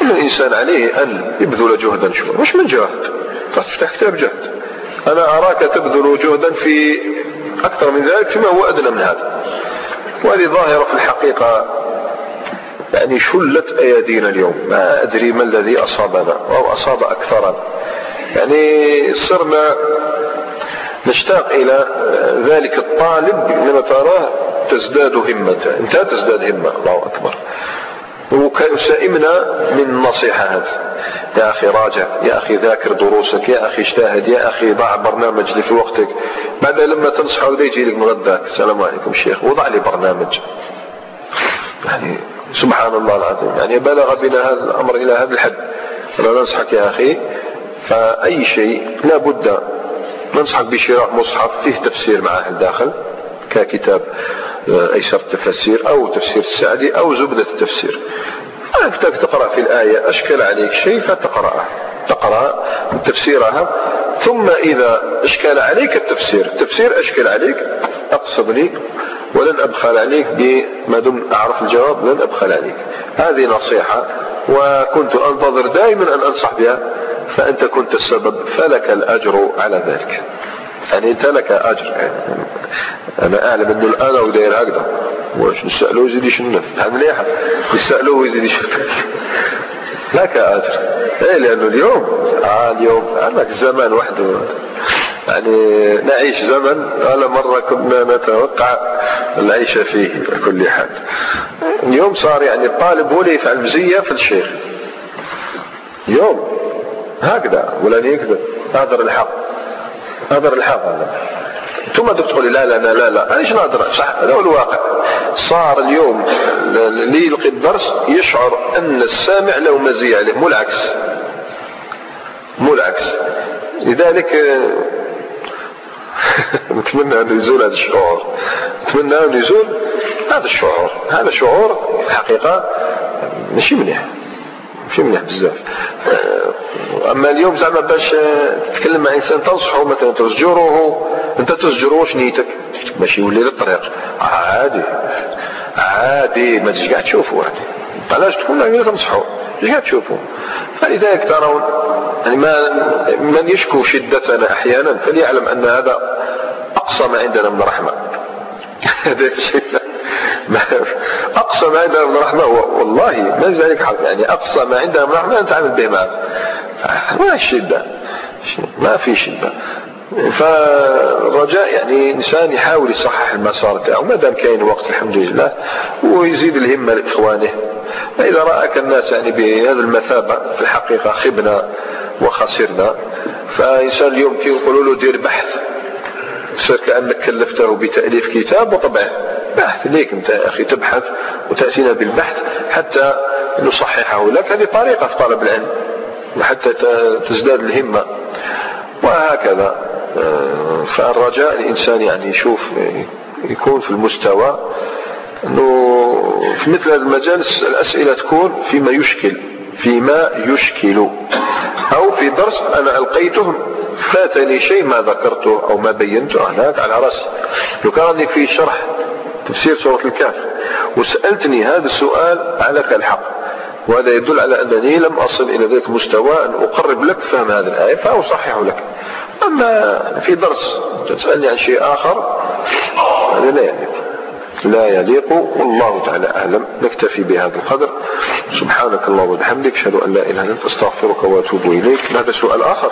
كل إنسان عليه أن يبذل جهدا شوية. مش من جهد. تفتح كتاب جهد. أنا أراك تبذل جهدا في أكثر من ذلك فيما هو أدنى من هذا. وهذه ظاهرة في الحقيقة يعني شلت أيدينا اليوم. ما أدري ما الذي أصابنا أو أصاب أكثرنا. يعني صرنا نشتاق إلى ذلك الطالب لما تراه تزداد همته. انت تزداد همة. الله أكبر. وسئمنا من النصيحة هذه يا أخي راجع يا أخي ذاكر دروسك يا أخي اجتهد يا أخي ضع برنامج لي في وقتك. بعد لما تنصحه ولا يجي لك مغداك السلام عليكم شيخ وضع لي برنامج. يعني سبحان الله العظيم. يعني بلغ بنا هذا الأمر إلى هذا الحد. أنا ننصحك يا أخي. فأي شيء لا بد ننصحك بشراء مصحف فيه تفسير معه الداخل ككتاب. أيسر التفسير أو تفسير السعدي أو زبدة التفسير. أنت تقرأ في الآية أشكل عليك شيء فتقرأه تقرأ تفسيرها. ثم إذا أشكل عليك التفسير التفسير أشكل عليك أقصدني ولن أبخل عليك بما دمت أعرف الجواب لن أبخل عليك. هذه نصيحة وكنت أنتظر دائما أن أنصح بها فأنت كنت السبب فلك الأجر على ذلك. يعني انت لك أجر. يعني أنا اعلم انه الان وداير هكذا. واش نسالوه يزيد يشنف هذا مليحه نسالوه يزيد يشنف لك أجر. إيه لأنه اليوم آه اليوم. عندك زمان وحده. يعني نعيش زمن. ولا مرة كنا نتوقع العيش فيه بكل حال. اليوم صار يعني الطالب هو اللي يفعل مزية في الشيخ. يوم هكذا. ولا يكذب. هذا الحق. هذا الحق ثم تقول لا لا لا لا لا. إيش ناظر؟ صح هذا هو الواقع. صار اليوم اللي يلقي الدرس يشعر أن السامع له مزية عليه مو العكس. مو العكس. لذلك نتمنى أن يزول هذا الشعور. نتمنى أن يزول هذا الشعور. هذا شعور الحقيقة ماشي مليح ماشي مليح بزاف. أما اليوم زعما باش تتكلم مع إنسان تنصحه مثلا تزجره أنت تزجره واش نيتك؟ ماشي يولي للطريق عادي. عادي. ما تجي قاعد تشوفه عادي. علاش تكون غير تنصحه إيش قاعد تشوفوا فلذلك ترون يعني ما من يشكو شدتنا أحيانا فليعلم أن هذا أقصى ما عندنا من رحمه اقصى ما عندنا من رحمه والله ما ذلك حق. يعني أقصى ما عندنا من رحمه نتعامل به معه ما شدة. ما في شدة. فالرجاء يعني إنسان يحاول يصحح المسار تاعه ما دام كاين وقت الحمد لله ويزيد الهمة لإخوانه. فإذا رأك الناس يعني بهذه المثابة في الحقيقة خبنا وخسرنا فإنسان اليوم كي يقولوا له دير بحث. كأنك كلفته بتأليف كتاب وطبعه بحث ليك أنت يا أخي تبحث وتأتينا بالبحث حتى نصححه لك. هذه طريقة في طلب العلم وحتى تزداد الهمة وهكذا. آه، فالرجاء الإنسان يعني يشوف يكون في المستوى أنه في مثل هذا المجال الأسئلة تكون فيما يشكل فيما يشكل أو في درس أنا ألقيته فاتني شيء ما ذكرته أو ما بينته هناك على رأسي. لو كان في شرح تفسير سورة الكهف. وسألتني هذا السؤال على الحق. وهذا يدل على أنني لم أصل إلى ذلك المستوى أن أقرب لك فهم هذه الآية فأصحح لك. أما في درس تسألني عن شيء آخر هذا لا يليق. لا يليق. والله تعالى أعلم. نكتفي بهذا القدر. سبحانك الله وبحمدك أشهد أن لا إله إلا أنت أستغفرك وأتوب إليك. هذا سؤال آخر.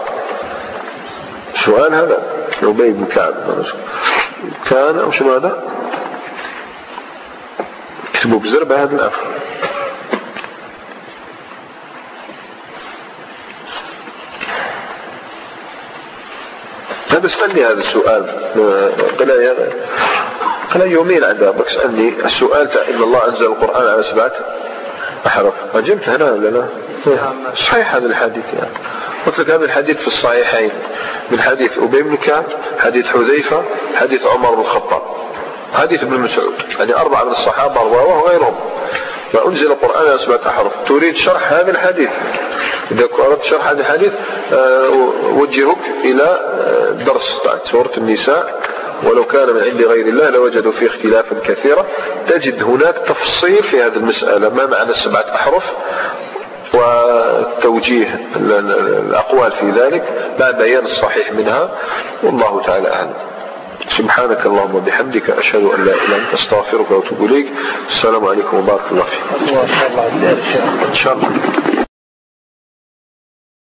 سؤال هذا؟ أبي بن كعب كان أو شنو هذا؟ اكتبوا بزربة هذا الأخ هذا سألني هذا السؤال. قال قال يومين عندها بك سألني السؤال تاع إن الله أنزل القرآن على سبعة أحرف. أجبت هنا ولا لا؟ صحيح هذا الحديث يعني. قلت لك هذا الحديث في الصحيحين. من حديث أبي بن كعب حديث حذيفة حديث عمر بن الخطاب. حديث ابن مسعود. يعني أربعة من الصحابة رواه وغيرهم فأنزل القرآن على سبعة أحرف. تريد شرح هذا الحديث. إذا أردت شرح هذا الحديث آه، إلى آه، درس سورة النساء. ولو كان من عند غير الله لوجدوا فيه اختلافا كثيرا. تجد هناك تفصيل في هذه المسألة. ما معنى السبعة أحرف؟ وتوجيه الأقوال في ذلك مع بيان الصحيح منها. والله تعالى أعلم. سبحانك اللهم وبحمدك أشهد أن لا إله إلا أنت أستغفرك وأتوب إليك. السلام عليكم وبارك الله فيكم الله. إن شاء الله.